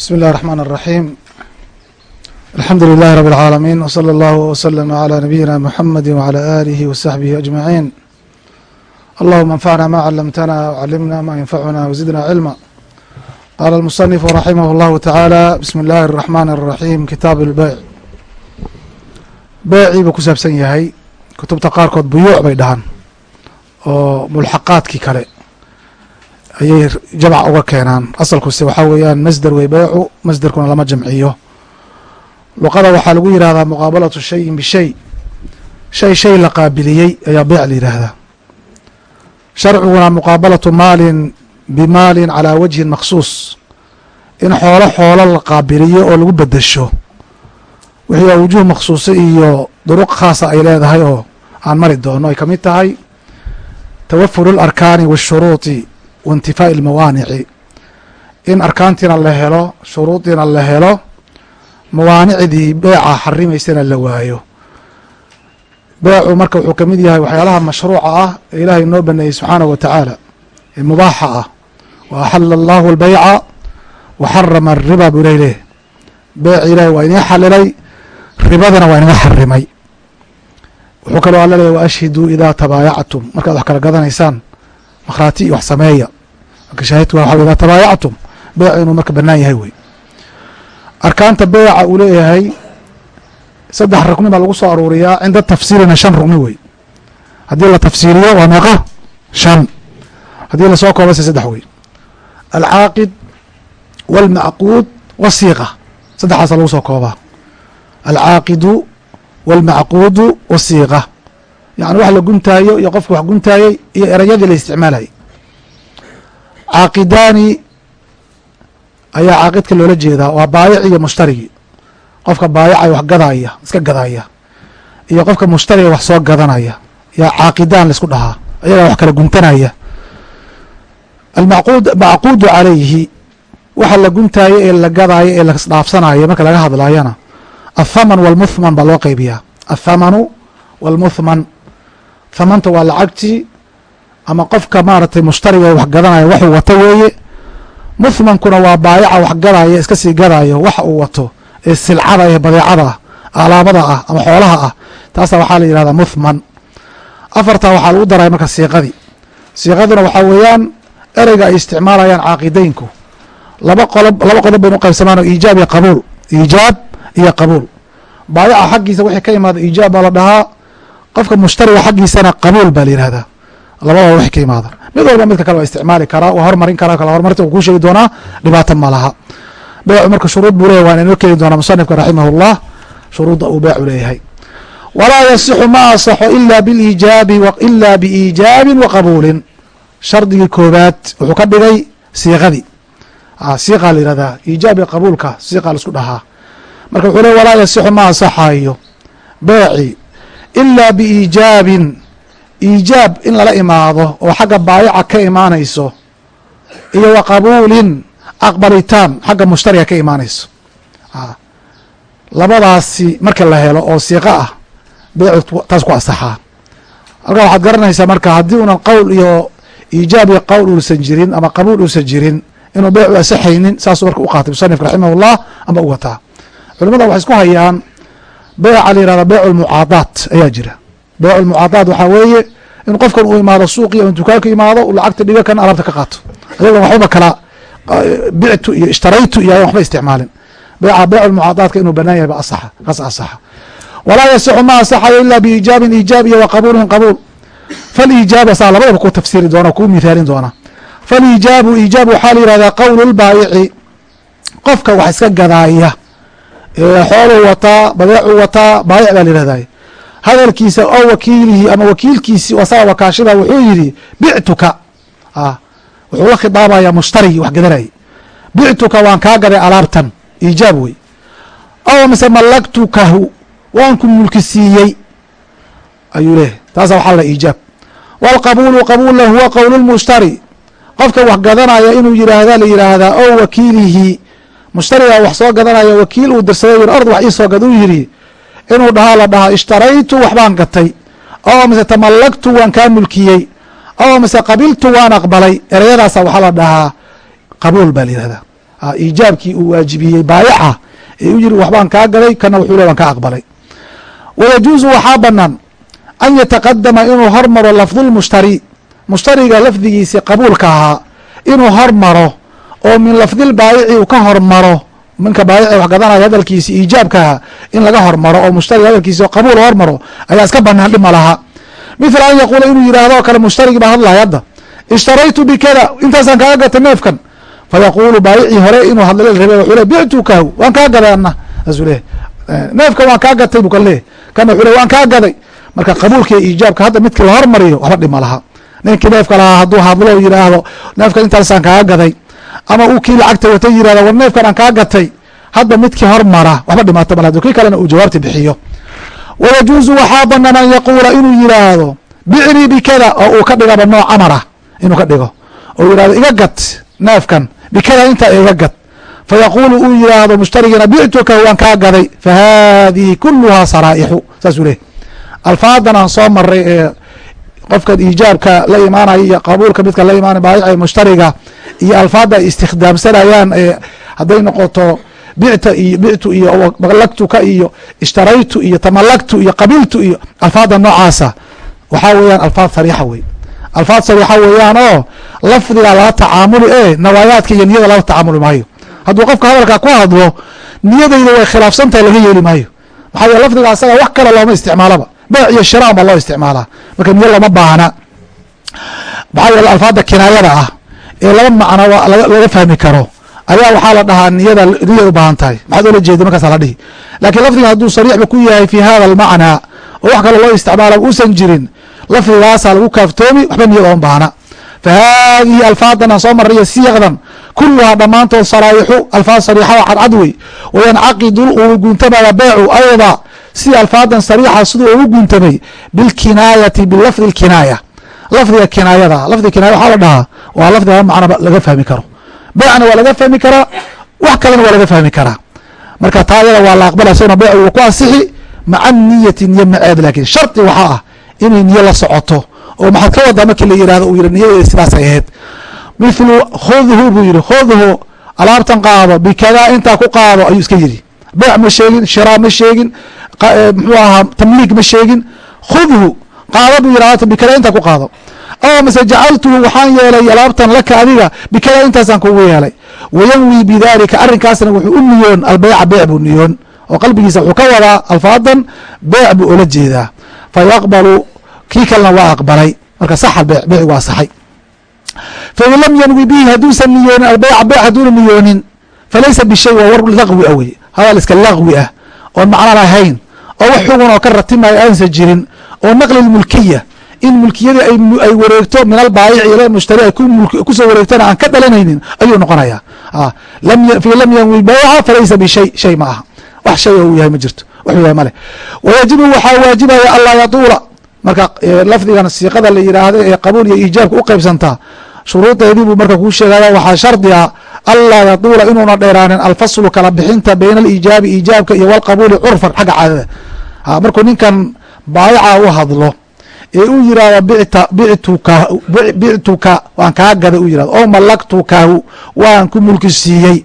بsم الlh الرحمن الرحيم الحمdu لله رب العاalمين وصلى الله وسلم على نبيinا محمد وعلى آله وصحبه أجمعين اللهma انفعna ma علمتنا وعلمنا ma ينفعنا وزدنا علما qال المصنف رحimه الله تعالى بسم الlh الرحمن الرحيم kitاab البيع beecii buu ku saabsan yahay kutubta qaarkood buyuuc bay dhahaan oo mulxaqaadkii kale ayay jamc uga keenaan. Asalkuse waxaa weeyaan masder wey beecu masderkuna lama jamciyo. Luqada waxaa lagu yihahdaa muqaabalatu shayin bishay shay. Shay la qaabiliyey ayaa beyc la yidhaahdaa sharciguna muqaabalatu maalin bimaalin calaa wajhin maksuus in xoolo xoolo la qaabiliyo oo lagu bedesho wixii awjuh maksuuso iyo duruq khaasa ay leedahay oo aan mari doono ay ka mid tahay. Tawafur اlarkaani wa intifaa'i almawaanici in arkaantiina la helo shuruudiina la helo mawaanicdii beeca xarimaysana la waayo beecu marka wuxuu ka mid yahay waxyaalaha mashruuca ah ee ilaahay noo baneeyey subxaanahu wa tacaala ee mubaaxa ah wa axala allahu albayca wa xarama alriba buu ilahy leeyahy beec ilaahay waa inii xalilay ribadana waa inaga xarimay wuxuu kaloo alla leeyahy wa ashhiduu idaa tabaayactum markaad wax kala gadanaysaan makhraati iyo wax sameeya. Marka shaahidka waxa idaa tabaayactum beecu inuu marka banaan yahay wey. Arkaanta beeca uu leeyahay saddex rugni baa lagu soo aruuriyaa cinda tafsiirina shan rugni wey. Haddii la tafsiiriyo waa meeqa? Shan. Haddii la soo kooba se saddex wey. Alcaaqid wاlmacquud wasiiqa saddexaasa lagu soo koobaa. Alcaaqidu wاlmacquudu wasiiqa yani wax la guntaayo iyo qofka wax guntaayey iyo erayadii la isticmaalayay caaqidaani ayaa caaqidka loola jeedaa. Waa baayic iyo mushtarigi qofka baayicaya wax gadaaya iska gadaya iyo qofka mushtariga wax soo gadanaya yaa caaqidaan la isku dhahaa ayagaa wax kala guntanaya. Almaqud macquudu calayhi waxa la guntaayo ee la gadaayo ee lasdhaafsanayo marka laga hadlaayana athaman walmuthman baa loo qeybiyaa athamanu walmuthman thamanta waa lacagtii ama qofka maaragtay mushtariga wax gadanaya waxuu wato weeye. Muthmankuna waa baayaca wax gadaya iska sii gadayo waxa uu wato ee silcada ee badeecada ah alaabada ah ama xoolaha ah. Taasa waxaa la yihahdaa muthman afartaa waxaa lagu daraya marka siiqadii siiqaduna waxaa weeyaan ereyga ay isticmaalayaan caaqideynku laba qolob laba qodob baynu uqaybsamaan oo iijaab iyo qabuul. Iijaab iyo qabuul. Baayaca xaggiisa wixii ka imaada iijaab baa la dhahaa qofka mushtariga xaggiisana qabuul baa la yihahdaa labadaba wixi ka imaada. Mid walba midka kale waa isticmaali karaa waa hormarin karaa kala hormarinta uu kuu sheegi doonaa dhibaato ma laha. Beecu marka shuruud buu leyahy waan inoo keeni doonaa musanifka raximah اllah shuruudda uu beecu leeyahay. Walaa yasixu ma asaxo ila biiijaabi ila biiijaabi wa qabuulin. Shardigii koobaad wuxuu ka dhigay siiqadii. Siiqa la yihahdaa iijaab qabuulka siiqa la isku dhahaa. Marka wuxuu le walaa yasixu ma asaxayo beeci ilaa biiijaabin iijaab in lala imaado oo xagga baayaca ka imaanayso iyo wa qabuulin aqbalitaan xagga mushtariga ka imaanayso. Labadaasi marka la helo oo siiqo ah beecu taas ku asaxaa halkaa waxaad garanaysaa marka haddii unan qowl iyo iijaab iyo qowl uusan jirin ama qabuul uusan jirin inuu beecu asaxaynin saasuu marka u qaatay musanifka raximah ullah ama u wataa. Culimada waxay isku hayaan beeca la yihahda beecu lmucaadaat ayaa jira. Beecu lmucaadaat waxaa weeye in qofkan uu imaado suuqii o dukaanka imaado uu lacagta dhigo kan alaabta ka qaato. Ayagoon waxbaba kala bictu iyo ishtaraytu iyo waxba isticmaalin. Beeca beecu lmucaadaadka inuu banaan yahay ba asaxa kaas asaxa. Walaa yasixu ma asaxayo ila biiijaabin iijaab wa qabuulin qabuul. Faliijaabu saa labadaba ku tafsiri doona kuu mithaalin doona. Faliijaabu iijaab waxaa la yihahdaa qowlu lbaayici qofka wax iska gadaaya xooluu wataa badeecuu wataa baayic baa la yihahday hadalkiisa oo wakiilihi ama wakiilkiisi asaga wakaashiba wuxuu yidhi bictuka. Wuxuu la khidaabaya mushtarigii wax gadanayay bictuka waan kaa gaday alaabtan iijaab wey aw mise mallaktukahu waan ku mulki siiyey ayuu leeyahy taasa waxaa la iijaab. Wاlqabuulu qabuula huwa qowl lmushtari qofka wax gadanaya inuu yidhaahda la yidhaahdaa o wakiilihi mushtariga wax soo gadanaya wakiil uu dirsaday ord wax ii soo gad uu yidhi inuu dhahaa la dhahaa ishtaraytu waxbaan gatay oo mise tamallagtu waan kaa mulkiyey oo mise qabiltu waan aqbalay ereyadaasa waxaa la dhahaa qabuul baa la yihahdaa iijaabkii uu waajibiyey baayaca ee u yiri waxbaan kaa gaday kana wuxuu le waan kaa aqbalay. Wayajuuzu waxaa banaan an yataqadama inuu hormaro lafdulmushtari mushtariga lafdigiisii qabuulka ahaa inuu hormaro oo min lafdilbaayici uu ka hormaro minka baayici wax gadanaya hadalkiisi iijaabkaha in laga hormaro oo mushtariga hadalkiisi qabuul hormaro ayaa iska banaan dhima laha. Mithla an yaquula inuu yidhaahdo o kale mushtarigii baa hadlaya hadda ishtaraytu bikada intaasaan kaaga gatay neefkan. Fayaquulu baayicii hore inuu hadla rabe wuxuu le bictukahu waan kaa gaday ana saasuu leeyahy neefkan waan kaa gatay buu ka leeyahy kana wuxuu le waan kaa gaday. Marka qabuulka iyo iijaabka hadda midkii la hormariyo waxba dhima laha. Ninkii neefka lahaa hadduu hadlo yidhaahdo neefkan intaasaan kaaga gaday ama uu kii lacagta wata yiraahdo war neefkan aan kaa gatay. Hadda midkii hormara waxba dhimaato mal kii kalena uu jawaabta bixiyo. Wayajuuzu waxaa banaan an yaquula inuu yidhaahdo bicnii bikada oo uu ka dhigaba nooc amara inuu ka dhigo. Oo yihahdo iga gat neefkan bikada intaa iga gad fayaquulu uu yidhaahdo mushtarigina bictuka waan kaa gaday fa haadihi kuluhaa saraa'ixu saasuu leehy alfaadan aan soo maray ee qofkan iijaabka la imaanaya iyo qabuulka midka la imaanaya baayica mushtariga iyo alfaada ay istikhdaamsanayaan ee hadday noqoto bicta iyo bictu iyo malagtuka iyo ishtaraytu iyo tamalagtu iyo qabiltu iyo alfaada noocaasa. Waxaa weeyaan alfaad sariixa wey alfaad sariixa weeyaan oo lafdiga lala tacaamuli ee nawaayaadka iyo niyada lala tacaamuli maayo. Hadduu qofka hadalkaa ku hadlo niyadayda way khilaafsan tahay laga yeeli maayo. Maxaa yele lafdiga asaga wax kale looma isticmaalaba iyo shiraan loo isticmaalaa. Marka niyo looma baahna. Maxaa yeele alfaada kinaayada ah ee laba macno laga fahmi karo. Ayaa waxaa la dhahaa niyada niyay u baahan tahay. Maxaad ola jeeda markaasa la dhihi. Lakiin lafdiga hadduu sariixba ku yahay fi hada almacnaa oo wax kale loo isticmaala uusan jirin lafdigaasaa lagu kaaftoomi waxba niyad ooma baahna. Fa alfaadan aan soo marnay siyaqdan kuluhaa dhammaantood saraaixu alfaad sariixada cadcad wey wayancaqidu uu guntamaya beecu ayda si alfaadan sariixa siduu ugu guntamay bilkinaayati bilafdi lkinaaya lafdiga kinaayada lafdiga kinaya waxaa la dhahaa waa lafdiga macnaba laga fahmi karo. Beecna waa laga fahmi karaa wax kalena waa laga fahmi karaa. Marka taa ayada waa la aqbalaya sona beec wuu ku ansixi maca niyati niyo maceed laakiin shardi waxaa ah inay niyo la socoto oo maxaad ka wadaa markii la yihahdo uu yihi niyadeeda sidaasay ahayd. Mithlu khudhu buu yihi khudhu alaabtan qaado bikadaa intaa ku qaado ayuu iska yidhi. Beec ma sheegin shiraa ma sheegin muxuu ahaa tamliig ma sheegin. Khudhu qaado buu yidhi alaabtan bikadaa intaa ku qaado. Aw mase jacaltuhu waxaan yeelay alaabtan laka adiga bikadaa intaasaan kugu yeelay wayanwi bidalika arrinkaasna wuxuu u niyoon albeyca beec buu niyoon. Oo qalbigiisa wuxuu ka wadaa alfaadan beec buu ola jeedaa. Fayaqbalu kii kalena waa aqbalay. Marka saxa bee beyc waa saxay. Fain lam yanwi bihi hadduusan niyoonin albeyca beyc hadduuna niyoonin falaysa bishay waa war laqwi ah wey hadal iska laqwi ah oon macno lahayn oo wax xugun oo ka ratimayo aansa jirin oo naqli mulkiya in mulkiyadii ay wareegto min albaayici ila mushtari ay ku soo wareegtona aan ka dhalanaynin ayuu noqonaya fain lam yanwi beyca falaysa bishay shay ma aha. Wax shay oo uu yahay ma jirto. Wuxuu yahay maleh wayajibu waxaa waajibaya anlaa yatuula marka lafdigan siiqada la yidhaahdo ee qabuul iyo iijaabka u qeybsantaa shuruudeedii buu marka kuu sheegaya waxaa shardi a anlaa yatuula inuuna dheeraanin alfaslu kala bixinta bayna aliijaabi iijaabka iyo walqabuuli curfan xagga caadada markuu ninkan baayaca u hadlo ee u yiraahdo bictuka waan kaa gaday u yiraahdo oo malaktukahu waan ku mulki siiyey.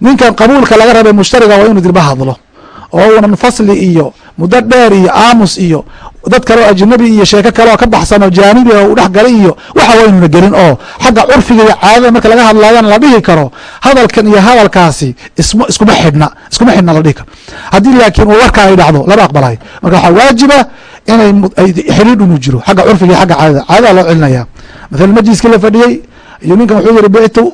Ninkan qabuulka laga rabay mushtariga waa inuu dirba hadlo oo unan fasli iyo muddo dheer iyo aamus iyo dad kale oo ajnabi iyo sheeko kale oo ka baxsan oo jaanibi oo u dhex galay iyo waxa waa inuuna gelin oo xagga curfiga iyo caadada marka laga hadlaayana la dhihi karo hadalkan iyo hadalkaasi iskuma xidhna iskuma xidhna la dhihi karo. Haddii laakiin uu warkaa ay dhacdo lama aqbalayo marka waxaa waajiba inay xidhiidh inuu jiro xagga curfiga iyo xagga caadada. Caadada loo celinaya. Mathalan majliskii la fadhiyey iyo ninkan wuxuu yihi bictu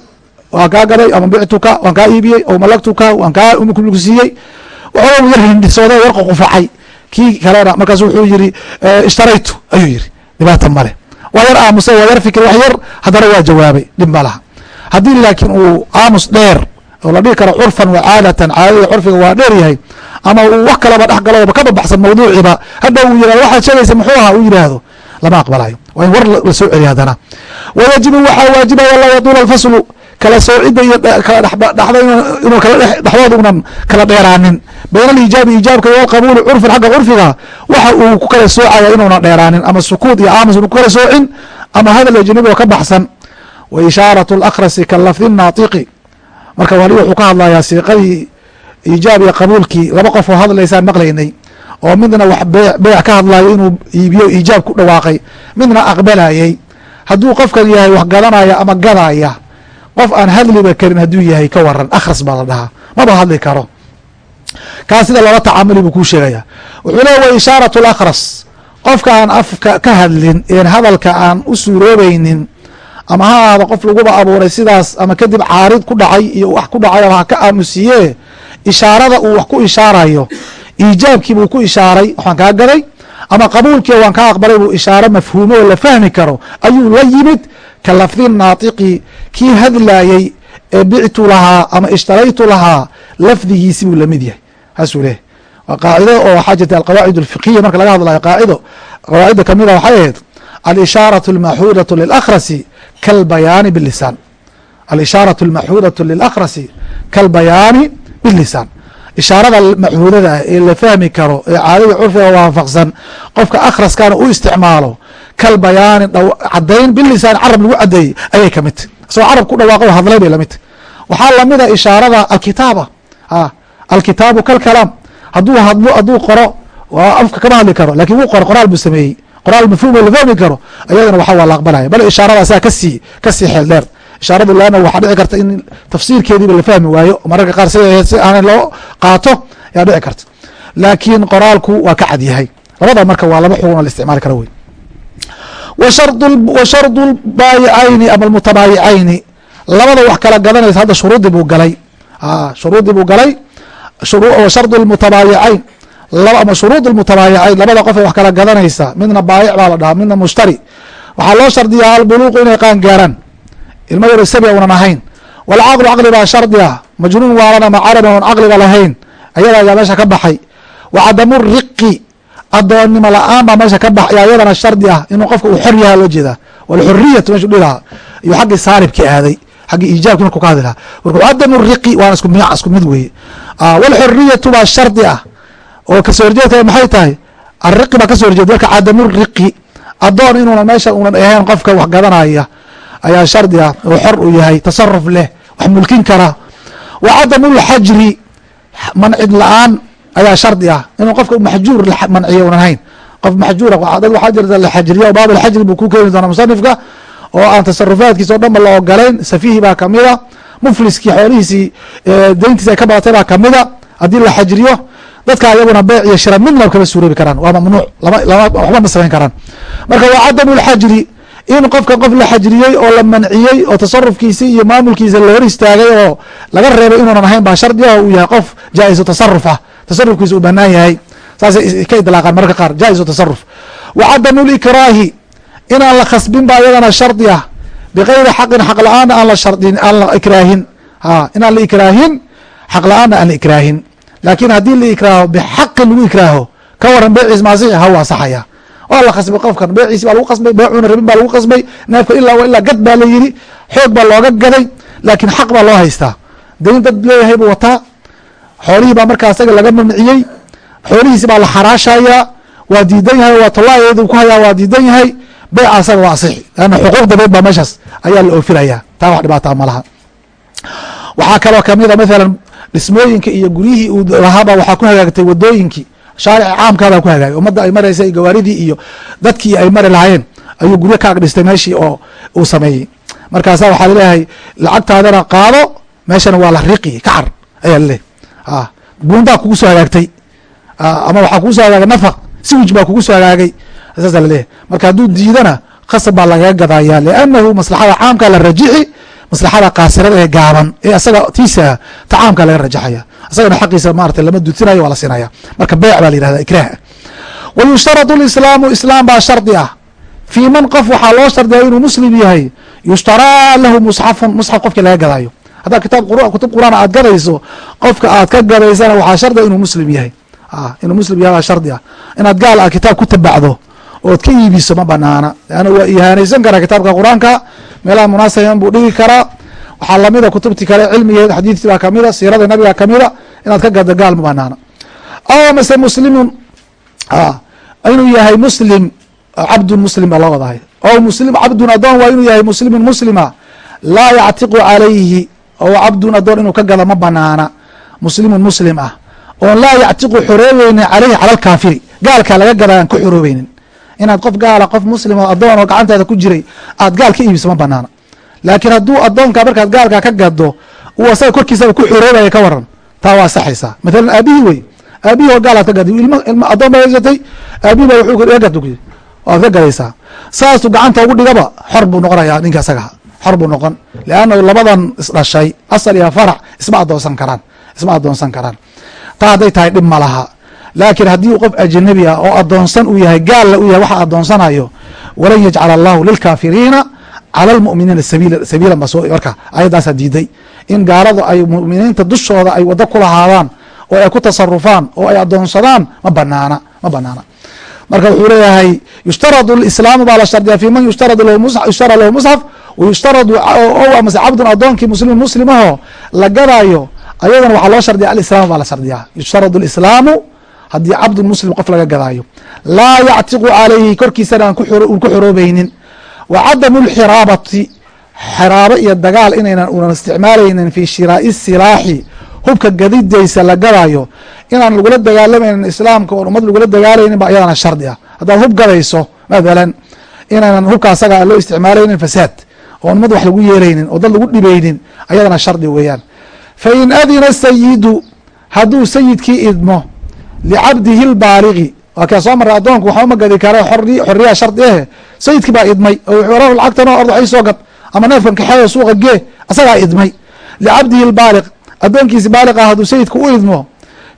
waan kaa gaday ama bictuka waan kaa iibiyey oo malaktuka waan kaa siiyey. Waxooga yar hindhisooday warqa qufacay kii kalena markaas wuxuu yiri ishtaraytu ayuu yiri dhibaata male waa yar aamusay waa yar fikir wax yar haddana waa jawaabay. Dhib ma laha. Haddii laakiin uu aamus dheer oo la dhihi karo curfan wa caadatan caadada curfiga waa dheer yahay ama uu wax kalaba dhex galo ka babaxsan mawduuciba hadha uu yiraahdo waxaad sheegaysa muxuu ahaa? Uu yidhaahdo lama aqbalayo waa in war la soo celiya haddana. Wayajibu waxaa waajibaya laa yaduula alfaslu kala soocida iyo kala dhadhadn dhexdoodaunan kala dheeraanin. Bayna aliijaabi iijaabka iyo alqabuuli curfan xagga curfiga waxa uu ku kala soocaya inuunan dheeraanin ama sukuud iyo aamus inu ku kala soocin ama hadal ajnabi oo ka baxsan. Wa ishaarat alakrasi kalafdi naatiqi. Marka wali wuxuu ka hadlayaa siiqadii iijaab iyo qabuulkii laba qof oo hadlaysaan maqlaynay oo midna wax beec ka hadlayo inuu iibiyo iijaab ku dhawaaqay midna aqbalayey hadduu qofkan yahay wax garanaya ama gadaya qof aan hadliba karin hadduu yahay ka waran akhras baa la dhahaa. Maba hadli karo. Kaa sida laba tacaamuli buu kuu sheegaya wuxuu leeya wa ishaaratu lakhras qofka aan afka ka hadlin een hadalka aan u suuroobaynin ama ha ahaado qof laguba abuuray sidaas ama kadib caarid ku dhacay iyo wax ku dhacay ama ha ka aamusiye ishaarada uu wax ku ishaarayo iijaabkii buu ku ishaaray waxaan kaa gaday ama qabuulkii waan kaa aqbalay buu ishaaro mafhuumo oo la fahmi karo ayuu la yimid ka lafdi naatiqi kii hadlayey ee bictu lahaa ama ishtaraytu lahaa lafdigiisi buu lamid yahay saasuu leeyahy waa qaacido oo waxaa jirta alqawaacid alfiqhiya marka laga hadlayo qaacido qawaacidda kamida waxay ahayd alishaaraة اlmaxuudaة lilakhrasi kalbayaani bilisaan alishaaraة اlmaxuudaة lilakhrasi kalbayaani bilisaan ishaarada maxuudada ah ee la fahmi karo ee caadada curfiga waafaqsan qofka akhraskana u isticmaalo kalbayaani cadayn bilisaan carab lagu cadeeyey ayay ka mid tahy isagoo carab ku dhawaaqo hadlay bay la mid tahy waxaa lamida ishaarada alkitaaba. Alkitaabu kalkalaam hadduu hadlo hadduu qoro afka kama hadli karo. Lakin wuu qoro qoraal buu sameeyey. Qoraal mafhum oo la fahmi karo. Ayadana waxa waa la aqbalaya bal ishaarada asaga ka sii ka sii xeel dheer. Ishaaradu laana waxaa dhici karta in tafsiirkeediiba la fahmi waayo. Mararka qaar sida si aanan loo qaato ayaa dhici karta. Laakiin qoraalku waa ka cad yahay. Labada marka waa laba xugun oo la isticmaali karo wey wa shardu lbaayicayni ama almutabaayicayni labada wax kala gadanaysa hadda shuruudii buu galay. Shuruudii buu galay. Shardu lmutabaayicayn ama shuruud lmutabaayicayn labada qof ee wax kala gadanaysa. Midna baayic baa la dhahaa midna mushtari. Waxaa loo shardiyaa albuluuqu inay qaan gaaraan ilmo yaro sabia unan ahayn. Walcaqlu caqli baa shardi ah majnuun waalan ama carabi oon caqliga lahayn. Ayada ayaa meesha ka baxay. Wa cadamu riqi adoonnimo la'aan meesha ka baxay ayadana shardi ah inuu qofka uu xor yaha loo jeedaa. Walxuriyatu meshu dhilaha iyo xaggii saalibki aaday xaggii iijaabki markuu ka hadli lahaa. Marka cadamu riqi waana isku mi isku mid weeye. Walxuriyatu baa shardi ah oo ka soo horjeedka maxay tahay? Ariqi baa ka soo horjeeda marka cadamu riqi adoon inuuna meesha unan ahayn qofka wax gadanaya ayaa shardi ah oo xor uu yahay tasaruf leh wax mulkin kara. Wa cadamu lxajri mancid la'aan ayaa shardi ah inuu qofka maxjuur manciya unan hayn qof maxjuura dad waxaa jirta la xajriya o baab alxajri buu ku keeni doonaa musanifka oo aan tasarufaadkiisa o dhan ba la ogolayn safihi baa kamida mufliskii xoolihiisii deyntiisi ay ka badatay baa kamida haddii la xajriyo dadka ayaguna beyc iyo shira midna kama suuroobi karaan. Waa mamnuuc waxba ma samayn karaan. Marka waa cadamu lxajri in qofka qof la xajriyey oo la manciyey oo tasarufkiisi iyo maamulkiisa la hor istaagay oo laga reebay inuunan ahayn baa shardi ah uu yahay qof jaa-isu tasaruf ah tasarufkiisa uu banaan yahay. Saasay ka idlaaqaan mararka qaar jaa-isu tasaruf wa cadamu likraahi inaan la khasbin ba ayadana shardi ah. Bigayri xaqin xaq la'aana aan la shardin aan la ikraahin. Ha inaan la ikraahin xaq la'aana aan la ikraahin. Laakiin haddii la ikraaho bixaqin lagu ikraaho ka waran beeciis maasixi ha waa saxaya. Waa la khasbay qofkan beeciisi baa lagu qasbay beecuna rabin baa lagu qasbay neefka ilaa ilaa gad baa la yidhi xoog baa looga gaday laakiin xaq baa loo haystaa. Dayn dad leeyahay buu wataa xoolihii baa markaa isaga laga mamciyey xoolihiisi baa la xaraashayaa waa diidan yahay waa tolaayeedu ku hayaa waa diidan yahay. Beeca asaga waa asixi. Leanna xuquuq dabeed baa meeshaas ayaa la oofinayaa taa wax dhibaataa ma waxaa kaloo kamida mathalan dhismooyinka iyo guryihii uu lahaaba waxaa ku hagaagtay wadooyinkii shaarici caamkaabaa ku hagaagay. Ummadda ay maraysa iyo gawaaridii iyo dadkii ay mari lahaayeen ayuu guryo ka agdhistay meeshii oo uu sameeyey. Markaasa waxaa la leeyahay lacagtaadana qaado meeshana waa la riqi kacar ayaa laleeyahy buundaa kugu soo hagaagtay. Ama waxaa kugu soo hagaagay nafaq. Siwij baa kugu soo hagaagay. Saasa laleeyahy marka hadduu diidana khasab baa lagaga gadaya liannahu maslaxada caamka la rajixi maslaxada kaasirada ee gaaban ee asaga tiisa tacaamka laga rajaxaya asagana xaqiisa maarata lama dudsinayo waa la siinaya. Marka beec baa la yihahda ikraah wa lislaamu islaam baa shardi ah. Fii man qof waxaa loo shardiya inuu muslim yahay yushtaraa lahu musxafun musxaf qofkii laga gadaayo haddaad kitaab kutub quraan aad gadayso qofka aad ka gadaysana waxaa shardia inuu muslim yahay. Inuu muslim yahay shardi ah. Inaad gaal aad kitaab ku tabacdo ood ka iibiso ma banaana. Leanna waa ihaanaysan karaa kitaabka qur'aanka meelaha munaasaban buu dhigi karaa waxaa lamida kutubtii kale cilmigeed xadiidkii baa kamida siirada nabiga kamida inaad ka gado gaal ma banaana. Aw mase muslimun inuu yahay muslim cabdun muslim baa loo wadahay o muslim cabdun adoon waa inuu yahay muslimun muslima laa yactiqu calayhi oo cabdun adoon inuu ka gado ma banaana. Muslimun muslim ah. Oon laa yactiqu xoroobeynin caleyhi cala alkaafiri gaalkaa laga gada aan ka xoroobeynin inaad qof gaala qof muslim oo adoon oo gacantaada ku jiray aad gaal ka iibiso ma banaana. Laakiin hadduu adoonka markaad gaalkaa ka gado uu asaga korkiisaba ku xoroobaya ka waran. Taa waa saxaysaa mathalan aabihii wey. Aabihii oo gaalaad ka gaday adoon baa haysatay aabihi ba wuxuu gad waad ka gadaysaa saasuu gacanta ugu dhigaba xor buu noqonayaa ninka asaga xor buu noqon. Leannahu labadan isdhashay asal iyo farac isma adoonsan karaan isma adoonsan karaan. Taa hadday tahay dhib ma laha. Laakiin haddii qof ajnabi ah oo adoonsan uu yahay gaalla uu yahay waxa adoonsanayo walan yajcala allahu lilkaafiriina cala lmu'miniina sabiila sabiilan marka ayaddaasaa diiday. In gaaladu ay mu'miniinta dushooda ay waddo ku lahaadaan oo ay ku tasarufaan oo ay adoonsadaan ma banaana ma banaana marka wuxuu leeyahay yushtaradu islaamu baa la shardiya fi man yushtarad lahu musxaf wayushtaradu amase cabdun adoonkii muslimun muslimaho la gadaayo ayadana waxaa loo shardiya alislaamu baa la shardiyaa. Yushtaradu islaamu haddii cabdun muslim qof laga gadaayo. Laa yactiqu calayhi korkiisana aan ku xoroobeynin wa cadamu lxiraabati xiraabo iyo dagaal inaynan unan isticmaalaynin fi shiraa'i silaaxi hubka gadidaysa la gadaayo inaan lagula dagaalamaynin islaamka oon ummad lagula dagaalaynin ba ayadana shardi ah. Haddaad hub gadayso mathalan inaynan hubka asaga loo isticmaalaynin fasaad oon ummad wax lagu yeelaynin oo dad lagu dhibeynin ayadana shardi weeyaan. Fa in adina sayidu hadduu sayidkii idmo licabdihi lbaaligi waa kaa soo marray? Addoonku waxba ma gadi kara xoriyaa shardi ahe sayidkii baa idmay oo wuxuu lacagtano ord waxay soo gad ama neefkan kaxeeyo suuqa gee asagaa idmay. Licabdihi lbaaliq addoonkiisi baaliq ah hadduu sayidku u idmo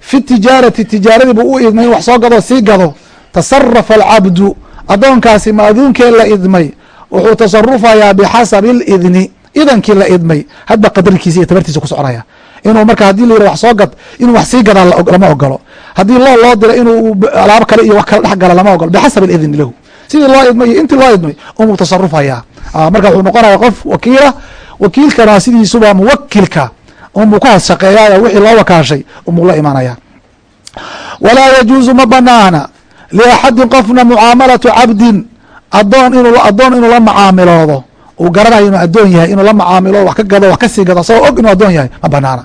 fi tijaarati tijaaradii buu u idmay in wax soo gado sii gado. Tasarafa alcabdu addoonkaasi maaduunkee la idmay wuxuu tasarufayaa bixasabi اlidni idankii la idmay hadba qadarkiisa iyo tabartiisa ku soconaya. Inuu marka haddii la yirah wax soo gad inuu wax sii gadaa lama ogolo haddii loo loo dira inuu alaabo kale iyo wax kale dhex gala lama ogolo bixasabi اidni lahu. Sidii loo idmay iyo intii loo idmay umuu tasarufaya marka wuxuu noqonaya qof wakiila. Wakiilkana sidiisuba muwakilka unbuu ku has shaqeeyayo wixii loo wakaashay unbuu la imanaya walaa yajuuzu ma banaana liaxadin qofna mucaamalatu cabdin adoon inuu adoon inuu la macaamiloodo. Uu garanayo inuu adoon yahay inuu la macaamiloodo wax ka gado wax ka sii gado asagoo og inuu adoon yahay ma banaana.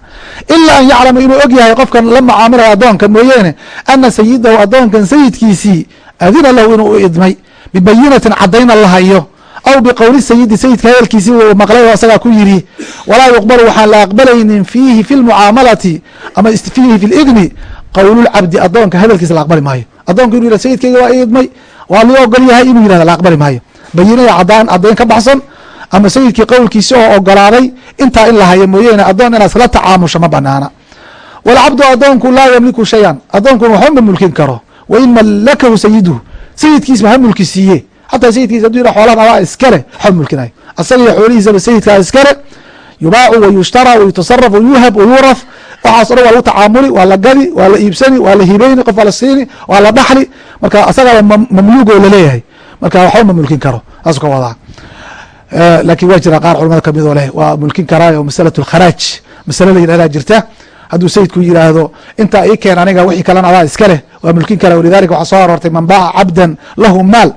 Ilaa an yaclama inuu og yahay qofkan la macaamilayo adoonka mooyeene ana sayidahu adoonkan sayidkiisii adina lahu inuu u idmay bibayinatin cadayna la hayo aw biqowli sayidi sayidka hadalkiisii uu maqlay oo asagaa ku yidhi walaa yuqbalu waxaan la aqbalaynin fiihi fi lmucaamalati ama fiihi fi lidni qowlulcabdi adoonka hadalkiisa la aqbali maayo adoonka inu yihah sayidkayga waa idmay waa lii ogol yahay inuu yihahda la aqbali maayo bayinaya cadaan caddayn ka baxsan ama sayidkii qowlkiisi oo ogolaaday intaa in la mooyeene adoon inaad iskala tacaamusho ma banaana walcabdu adoonku laa yamliku shayan adoonkuna waxba ma mulkin karo wain malakahu sayiduhu sayidkiisba ha mulki siiye xataa sayidkiisa haduu yidhah xoolahan adaa iskale waxba mulkinayo. Asaga xoolihiisaba sayidkaa iskale yubaacu wayushtaraa wayutasaraf wayuhab wayuraf waxaas o dhan waa lagu tacaamuli waa la gadi waa la iibsani waa la hibeyni qof waa la siini waa la dhaxli marka asagaaba mamluug oo la leeyahay marka waxba ma mulkin karo. Saasuu ka wadaa laakiin waa jira qaar culamada ka mid oo leh waa mulkin karaayo masalat lkharaaj masale la yidhahdaa jirta. Hadduu sayidku yidhaahdo intaa ii keen aniga wixii kalena adaa iska leh waa mulkin kara walidalika waxaa soo aroortay man baaca cabdan lahu maal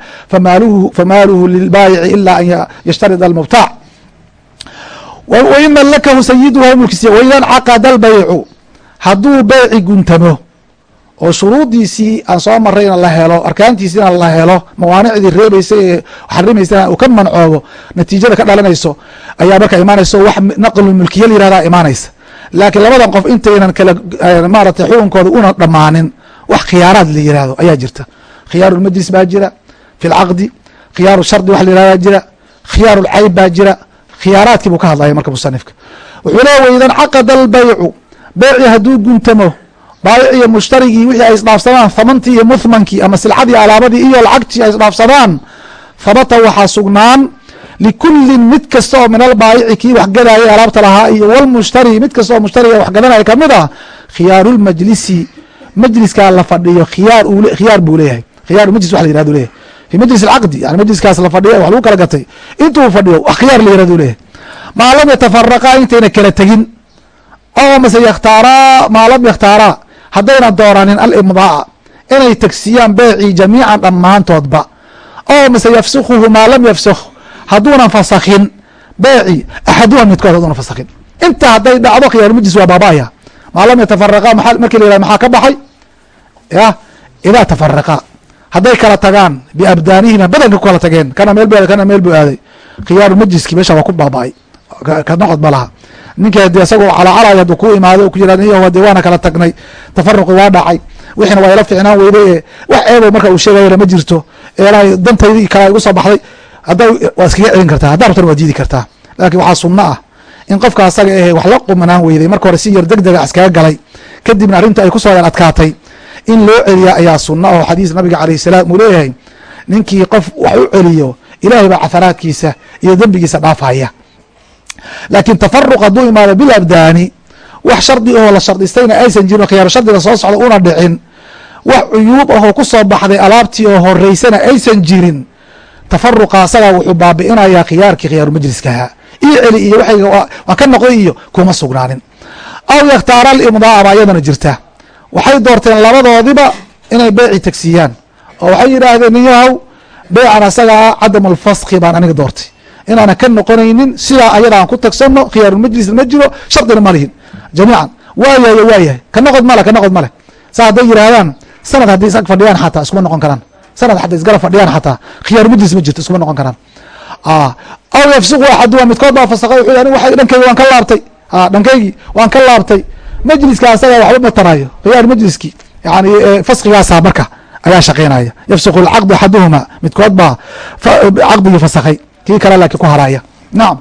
famaaluhu lilbaayici ila an yashtarida almubtaac wain malakahu sayiduhu ha mulkisiya waidancaqada albaycu hadduu beyci guntamo oo shuruudiisii aan soo marayna la helo arkaantiisina la helo mawaanicdii reebaysa ee xarimaysana uu ka mancoobo natiijada ka dhalanayso ayaa marka imaanaysa wax naqlu mulkiya la yirahdaa imaanaysa. Laakiin labadan qof intaynan kala maaratay xukunkooda una dhammaanin wax khiyaaraad la yiraahdo ayaa jirta. Khiyaaru lmajlis baa jira fi lcaqdi khiyaaru shardi wax la yirahdaa jira khiyaaru lcayb baa jira khiyaaraadkii buu ka hadlaya marka musanifka. Wuxuu leeya waidan caqada albaycu beyci hadduu guntamo baayic iyo mushtarigii wixii ay isdhaafsadaan thamantii iyo muthmankii ama silcadii alaabadii iyo lacagtii ay isdhaafsadaan habata waxaa sugnaan likullin mid kasta oo min albaayici kii wax gadayay alaabta lahaa iyo walmushtari mid kasta oo mushtariga wax gadanaya ka mid ah khiyaaru lmajlisi majliskaa la fadhiyo khiyaar khiyaar buu leeyahay. Khiyaaru majlis wax la yirahdu leeyahay. Fi majlis alcaqdi yani majliskaas la fadhiyo wax lagu kala gatay. Intuu fadhiyo khiyaar la yirahdu leeyahay. Maa lam yatafaraqaa intayna kala tegin. Oo mase yakhtaaraa maa lam yakhtaaraa. Haddayna dooranin alimdaa'a. Inay tagsiyaan beecii jamiican dhammaantoodba. Oo mase yafsikuhu maa lam yafsik hadduunan fasakhin. Beeci axaduha midkood hadduuna fasakhin. Inta hadday dhacdo khiyaaru majlis waa baaba'aya maa lam yatafaraqa markii la yihah maxaa ka baxay? Ya idaa tafaraqa hadday kala tagaan biabdaanihima badanka ku kala tageen. Kana meel bu kana meel bu aaday. Khiyaaru majliski meesha waa ku baaba'ay. Ka noqod ma laha ninkii haddii isagoo calacalay hadduu ku imaaday ku yihahd iyo hadee waana kala tagnay tafaruqi waa dhacay. Wixina waa ila ficnaan weyday ee wax eebo marka uu sheegayana ma jirto. Eelaa dantaydii kale igu soo baxday. Hadda waa iskaga celin kartaa. Haddaa rabtana waa diidi kartaa. Laakiin waxaa sunno ah in qofka asaga ahe wax la qumanaan weyday marka hore si yar deg dega iskaga galay. Kadibna arrinta ay ku soo yar adkaatay. In loo celiya ayaa sunno oo xadiis nabiga calayh salaam uu leeyahay. Ninkii qof wax u celiyo ilaahay baa cafaraadkiisa iyo dembigiisa dhaafhaya laakiin tafaruq hadduu imaado bil abdaani wax shardi ahoo la shardistayna aysan jirin khiyaaro shardiga soo socda una dhicin. Wax cuyuub ahoo ku soo baxday alaabtii oo horeysana aysan jirin. Tafaruqa asagaa wuxuu baabi'inayaa khiyaarkii khiyaaru majliskaha io celi iyo waxayga waa ka noqday iyo kuma sugnaanin. Aw yakhtaara alimdaa baa iyadana jirta waxay doorteen labadoodiba inay beeci tagsiiyaan. Oo waxay yidhaahdeen niyahow beecan asagaa cadam alfaski baan aniga doortay. Inaana ka noqonaynin sidaa ayada aan ku tagsano khiyaarulmajlisna ma jiro shardina ma lihin. Jamiican waayahay waayahay. Ka noqod male ka noqod male saa hadday yidhaahdaan sanad hadday isag fadhiyaan xataa iskuma noqon karaan. Sanad hadday isgala fadhiyaan xataa khiyaarumajlis ma jirto iskuma noqon karaan aw yafsuqu axaduma midkood baa fasaqay wuxuu wa dhankeygi waan ka laabtay. Dhankaygii waan ka laabtay. Majliska asaga waxba ma tarayo khiyaar majliski fasakay nacam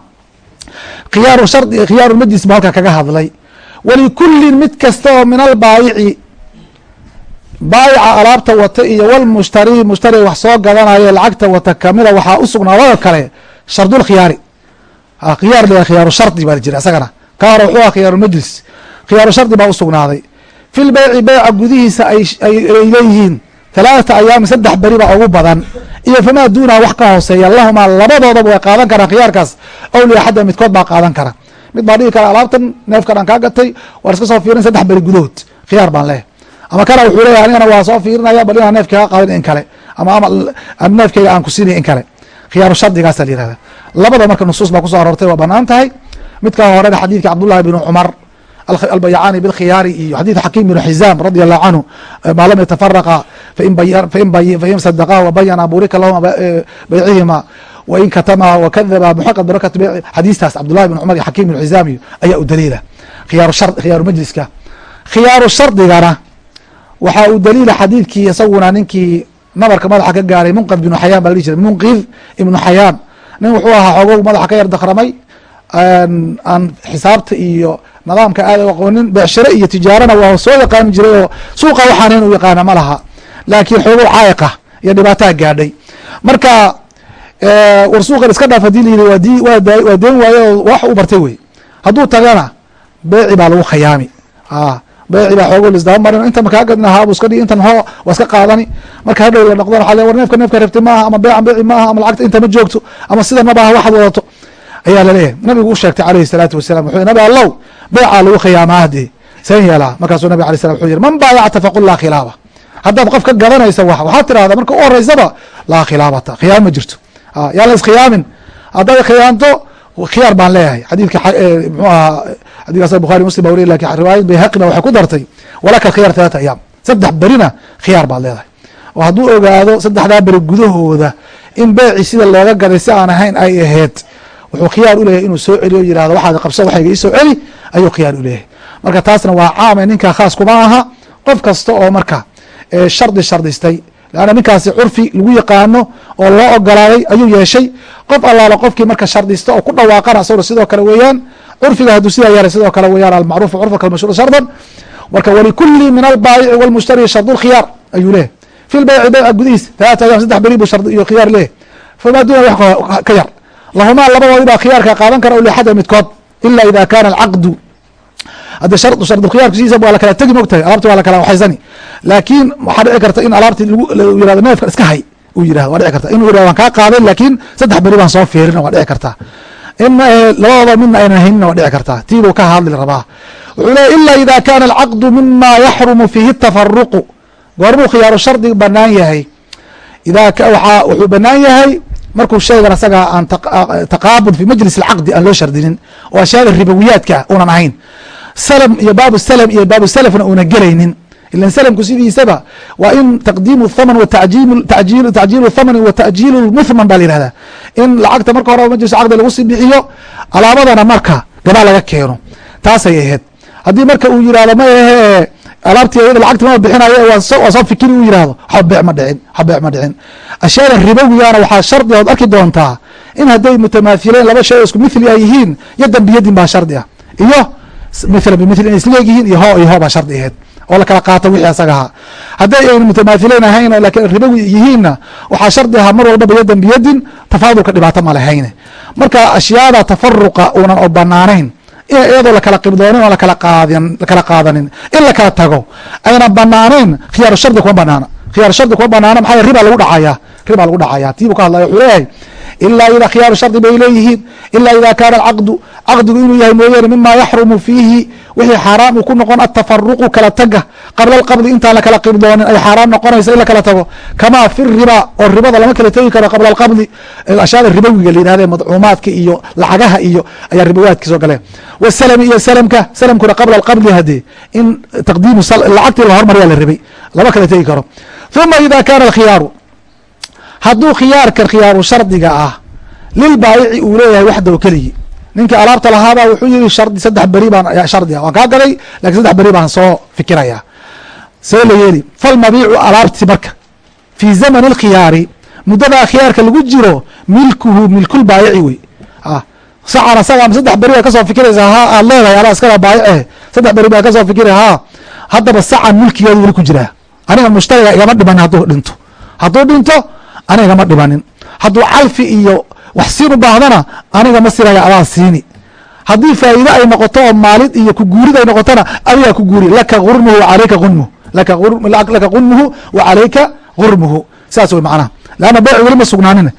khiyaaru majlis buu halkan kaga hadlay. Walikullin mid kasta oo min albaayici baayica alaabta wata iyo walmushtari mushtari wax soo gadanayo lacagta wata kamida waxaa u kale shardulkhiyaari khiyaar le khiyaaru shardi baa jira isagana ka hore wuxuu aha khiyaaru majlis. Khiyaaru shardi baa usugnaaday fi lbeyci beyca gudihiisa ay leeyihiin halaaثata ayaami saddex beri baa ugu badan. Iyo famaa duunaha wax ka hooseeya lahumaa labadoodaba way qaadan karaan khiyaarkaas. Ow liaxada midkood baa qaadan kara mid baa dhigi kara alaabtan neefkan aan kaa gatay waar iska soo fiirin saddex beri gudahood khiyaar baan leehay ama kana wuxuu leeyahay anigana waa soo fiirinaya bal inaan neefka kaa qaadan in kale. Ama neefkeyga aan ku siinaya in kale. Khiyaaru shardigaasa la yihahda labada marka nusuus baa ku soo aroortay waa bannaan tahay. Midka horena xadiidka cabdullahi bn cumar albayacaani bilkhiyaari iyo xadiidu xakiim bn xizaam radi allahu canhu maa lam yatafaraqa fain sadaqaa wabayana burika lahuma beycihima wain katama wakadaba muxaqad barakat beyc xadiistaas cabdullahi bn cumar iyo xakim bn xizaam iyo ayaa u daliila. Khiyaaru majliska. Khiyaaru shardigana waxaa uu daliila xadiidkii isaguna ninkii nabarka madaxa ka gaaray munqid bnu xayaan baa la jiray. Munqid ibnu xayaan nin wuxuu ahaa xoogow madaxa ka yar dakramay aan xisaabta iyo nidaamka aada aqoonin becshire iyo tijaarana waa soo yaqaani jiray oo suuqa waxaana inuu yaqaana ma laha. Laakiin xoogow caayiqa iyo dhibaataa gaadhay. Marka war suuqan iska dhaaf haddii layidhi waa di waa deen waaye oo wax u bartay wey. Hadduu tagana beeci baa lagu khayaami. A beeci baa xoogo lisdaba marin inta makaa gadna haabu iska dhigi intan hoo waa iska qaadani. Marka hadhow la noqdana waa war neefka neefka rabti maaha ama beecan beeci maaha ama lacagta inta ma joogto ama sidanaba ha waxaad wadato. Ayaa la leeyahay nabigu u sheegtay alayhi الsalaatu wasalam wuxuu nabi allow beecaa lagu khiyaamaa hadee san yeelaa markaasuu nabig alay slam wuxuu yihi man baayacta faqul laa khilaaba. Haddaad qof ka gadanaysa wax waxaad tirahda marka u horeysaba laa khilaabata khiyaam ma jirto. Yaa la iskhiyaamin haddaad khiyaanto khiyaar baan leeyahay. Xadiidka mxuu ahaa xadikaas bukhari muslim ba weriy laakiin riwaayad bayhaqi ba waxay ku dartay walaka alkhiyar talaata ayaam. Saddex berina khiyaar baad leedahay. Oo hadduu ogaado saddexdaa beri gudahooda in beeci sida looga gaday si aan ahayn ay aheyd wuxuu khiyaar u leeyahay inuu soo celiyo yihahdo waxaad qabso waxayga iisoo celi ayuu khiyaar u leeyahay. Marka taasna waa caame ninka khaas kuma aha. Qof kasta oo marka shardi shardistay leanna ninkaasi curfi lagu yaqaano oo loo ogolaaday ayuu yeeshay. Qof allaala qofkii marka shardista oo ku dhawaaqana isaguna sidoo kale weeyaan curfiga hadduu sidaa yeelay sidoo kale weeyaan almacruufu curfa kalmashhuur shardan. Marka walikuli min albaayici walmushtari shardu lkhiyaar ayuu leeyahy fi lbayci bayca gudihiisa talaata ayaam saddex beri buu shard iyo khiyaar leeyahy famaa duuna wax ka yar. Lahumaa labadoodi baa khiyaarka qaadan kara lixada midkood ila ida kana alcaqdu hadde shardulkhiyarkiisa waa lakala tegi mogtahay alaabti waa lakala waxaysani. Laakiin waxaa dhici karta in alaabti yiraahdo neefka iska hay uu yiraahdo waa dhici karta. Inuu yiraahdo waan kaa qaaday laakiin saddex beri baan soo fiirina waa dhici kartaa in labadooda midna aynan haynina waa dhici kartaa tii buu ka hadli rabaa. Wuxuu leeya ila ida kana alcaqdu mima yaxrumu fiihi tafaruqu goormuu khiyaaru shardi banaan yahay. Ida waxaa wuxuu banaan yahay markuu shaygan asaga aan taqaabud fi majlis alcaqdi aan loo shardinin oo ashyaada ribowiyaadka unan ahayn salm iyo baabu salm iyo baabu salafna una gelaynin. Ilan salamku sidiisaba waa in taqdiimu thaman tacjiilu thamani wa ta'jiilu muthman ba la yihahdaa in lacagta marka hore majlis caqdi lagu sii bixiyo alaabadana marka gabaa laga keeno. Taasay ahayd. Haddii marka uu yihahdo ma ahe alaabtii ayada lacagti mama bixinayo waa soo fikiri u yihahdo waxba beec ma dhicin waxba beec ma dhicin. Ashyaada ribowigana waxaa shardi ood arki doontaa in hadday mutamaahileen laba shay oo isku mithli ay yihiin yadan biyadin baa shardi ah. Iyo mithlan bimithli inay isleegyihiin iyo ho iyo ho baa shardi ahayd oo lakala qaato wixii asaga ahaa hadday aynu mutamaahileen ahayn laakiin ribowi yihiinna waxaa shardi ahaa mar walbaba yadan biyadin tafaadulka dhibaato ma lahayne marka ashyaada tafaruqa uunan oo banaanayn iyadoo lakala qibdoonin oo lakala qaadanin in lakala tago ayna banaaneen khiyaaru shardi kuma banaana khiyaaru shardi kuma banaana maxaa riba lagu dhacaya riba lagu dhacaya tiibuu ka hadlaya wuxuu leeyahay ilaa ida khiyaaru shardi bay leeyihiin ilaa ida kaana alcaqdu caqdigu inuu yahay mooyaane mima yaxrumu fiihi wixii xaaraam ku noqon atafaruqu kala taga qabla alqabdi intaan lakala qibdoonin ay xaaraam noqonaysa in lakala tago. Kamaa fi riba oo ribada lama kala tegi karo qabla alqabdi. Ashyaada ribowiga la yidhahde madcuumaadka iyo lacagaha iyo ayaa ribowaadka soo galeen wasalami iyo salamka salamkuna qabla alqabdi hadee in taqdiimu lacagtii la hormaryaa la rabay lama kala tegi karo. Uma ida kaana alkhiyaaru hadduu khiyaarkan khiyaaru shardiga ah lilbaayici uu leeyahay waxdaw keligi ninkii alaabta lahaabaa wuxuu yihi shardi saddex beri baan shardi ah. Waan kaa gaday laakiin saddex beri baan soo fikirayaa. See la yeeli falmabiicu alaabti marka fii zamani alkhiyaari muddadaa khiyaarka lagu jiro milkuhu milkulbaayici wey. Sacan asaga saddex beri baad ka soo fikiraysaa ha aad leedahay ala iskada baayice saddex beri baad ka soo fikira ha haddaba sacan milkigeedu weli ku jiraa. Aniga mushtariga igama dhimanin hadduu dhinto. Hadduu dhinto aniga igama dhimanin hadduu calfi iyo wax siin u baahdana aniga ma siraya adaa siini. Haddii faa'iide ay noqoto oo maalid iyo kuguurid ay noqotona adigaa ku guuri. Laka urmuhu alayka unmuhu laka qunmuhu wa calayka gurmuhu saas wey macnaha. Leanna beyci weli ma sugnaanin.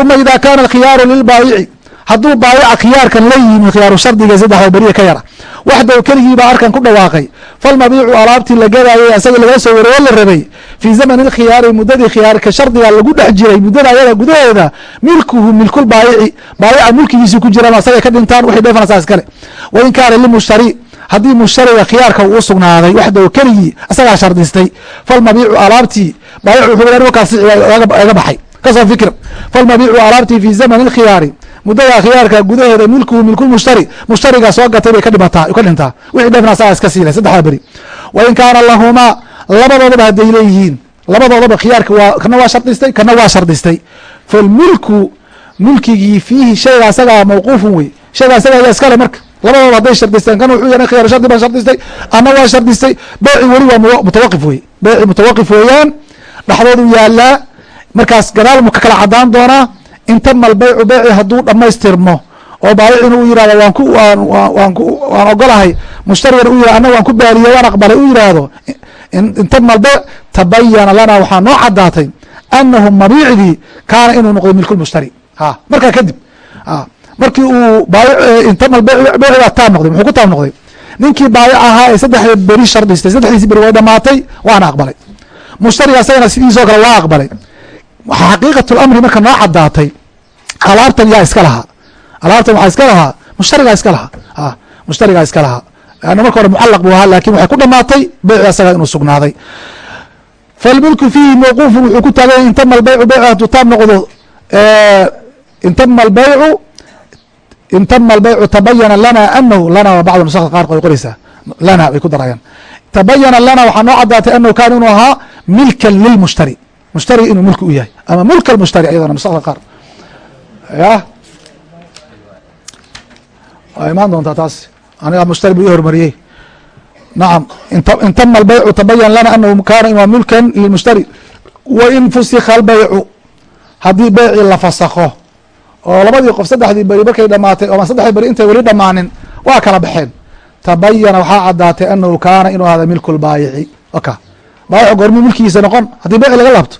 Uma ida kaana alkhiyaaru lilbaayici hadduu baayica khiyaarkan la yimi khiyaaru shardiga saddexda beriya ka yara waxdaw keligii baa arkan ku dhawaaqay falmabiicu alaabtii la gadaayay asaga laga soo wareeyo la rabay fii zamani lkhiyaari muddadii khiyaarka shardiga lagu dhex jiray muddada ayada gudaheeda milkuhu milkul baayici baayica mulkigiisii ku jiraan asagay ka dhintaan waxay dheefan asaa iskale wain kaana limushtari haddii mushtariga khiyaarka uu sugnaaday waxdaw keligii asagaa shardistay falmabiicu alaabtii baayic wuxuu wakaasi iga baxay ka soo fikir falmabiicu alaabtii fii zamani lkhiyaari muddada khiyaarka gudaheeda milkuhu milkulmushtari mushtariga soo gatay bay ka dhintaa. Wixii dheefna asagaa iska siilay saddexda beri. Wain kaana lahumaa labadoodaba hadday leeyihiin labadoodaba khiyaarka waa kana waa shardistay kana waa shardistay. Falmulku mulkigii fiihi shayga asagaa mawquufun wey. Shayga asaga ayaa iskale marka. Labadooda hadday shardisteen kan wuxuu yahay khiyar shardi baan shardistay ana waa shardistay. Beeci weli waa mutawaqif wey. Beeci mutawaqif weeyaan dhexdoodu yaalaa markaas gadaal mu ka kala cadaan doonaa inta mal beycu beyci hadduu dhammaystirmo oo baayicin uu yihahdo waan ogolahay. Mushtarigana u yihah ana waan ku baariye waan aqbalay u yihahdo inta malbe tabayana lana waxaa noo cadaatay anahu mabiicdii kaana inuu noqdo milkulmushtari ha markaa kadib markii uu baayic inta mal beyci baa taab noqday muxuu ku taab noqday? Ninkii baayic ahaa ee saddexda beri shardistay saddexdiisi beri way dhamaatay waana aqbalay. Mushtariga asagana sidiisoo kale waa aqbalay. Xaqiiqatu lamri marka noo cadaatay alaabtan yaa iska lahaa. Alaabtan waxaa iska lahaa mushtarigaa iska lahaa. Mushtarigaa iska lahaa. Lanna marka hore mucalaq buu ahaa laakiin waxay ku dhamaatay beyci asaga inuu sugnaaday. Falmilku fiihi mawquufun wuxuu ku taaganya intama albeycu beycu hadduu taab noqdo intama albeycu intama albeycu tabayana lana anahu lana waa bacd nusakda qaarkood ay lana bay ku darayaan. Tabayana lana waxaa noo cadaatay anahu kaana inuu ahaa milkan lilmushtari mushtariga inuu mulki u yahay. Ama mulka almushtari ayadana nusakda qaar ya waa imaan doontaa taas aniga mushtari buu ii hormariyey nacam intama albeycu tabayan lana anahu kaana ima mulkan lilmushtari wain fusika albeycu haddii beycii la fasakho oo labadii qof saddexdii beri markay dhamaatay ooma saddexdii beri intay weli dhamaanin waa kala baxeen tabayana waxaa cadaatay anahu kaana inuu ahda milku lbaayici oka baayic goormuu milkigiisa noqon haddii beyci laga laabto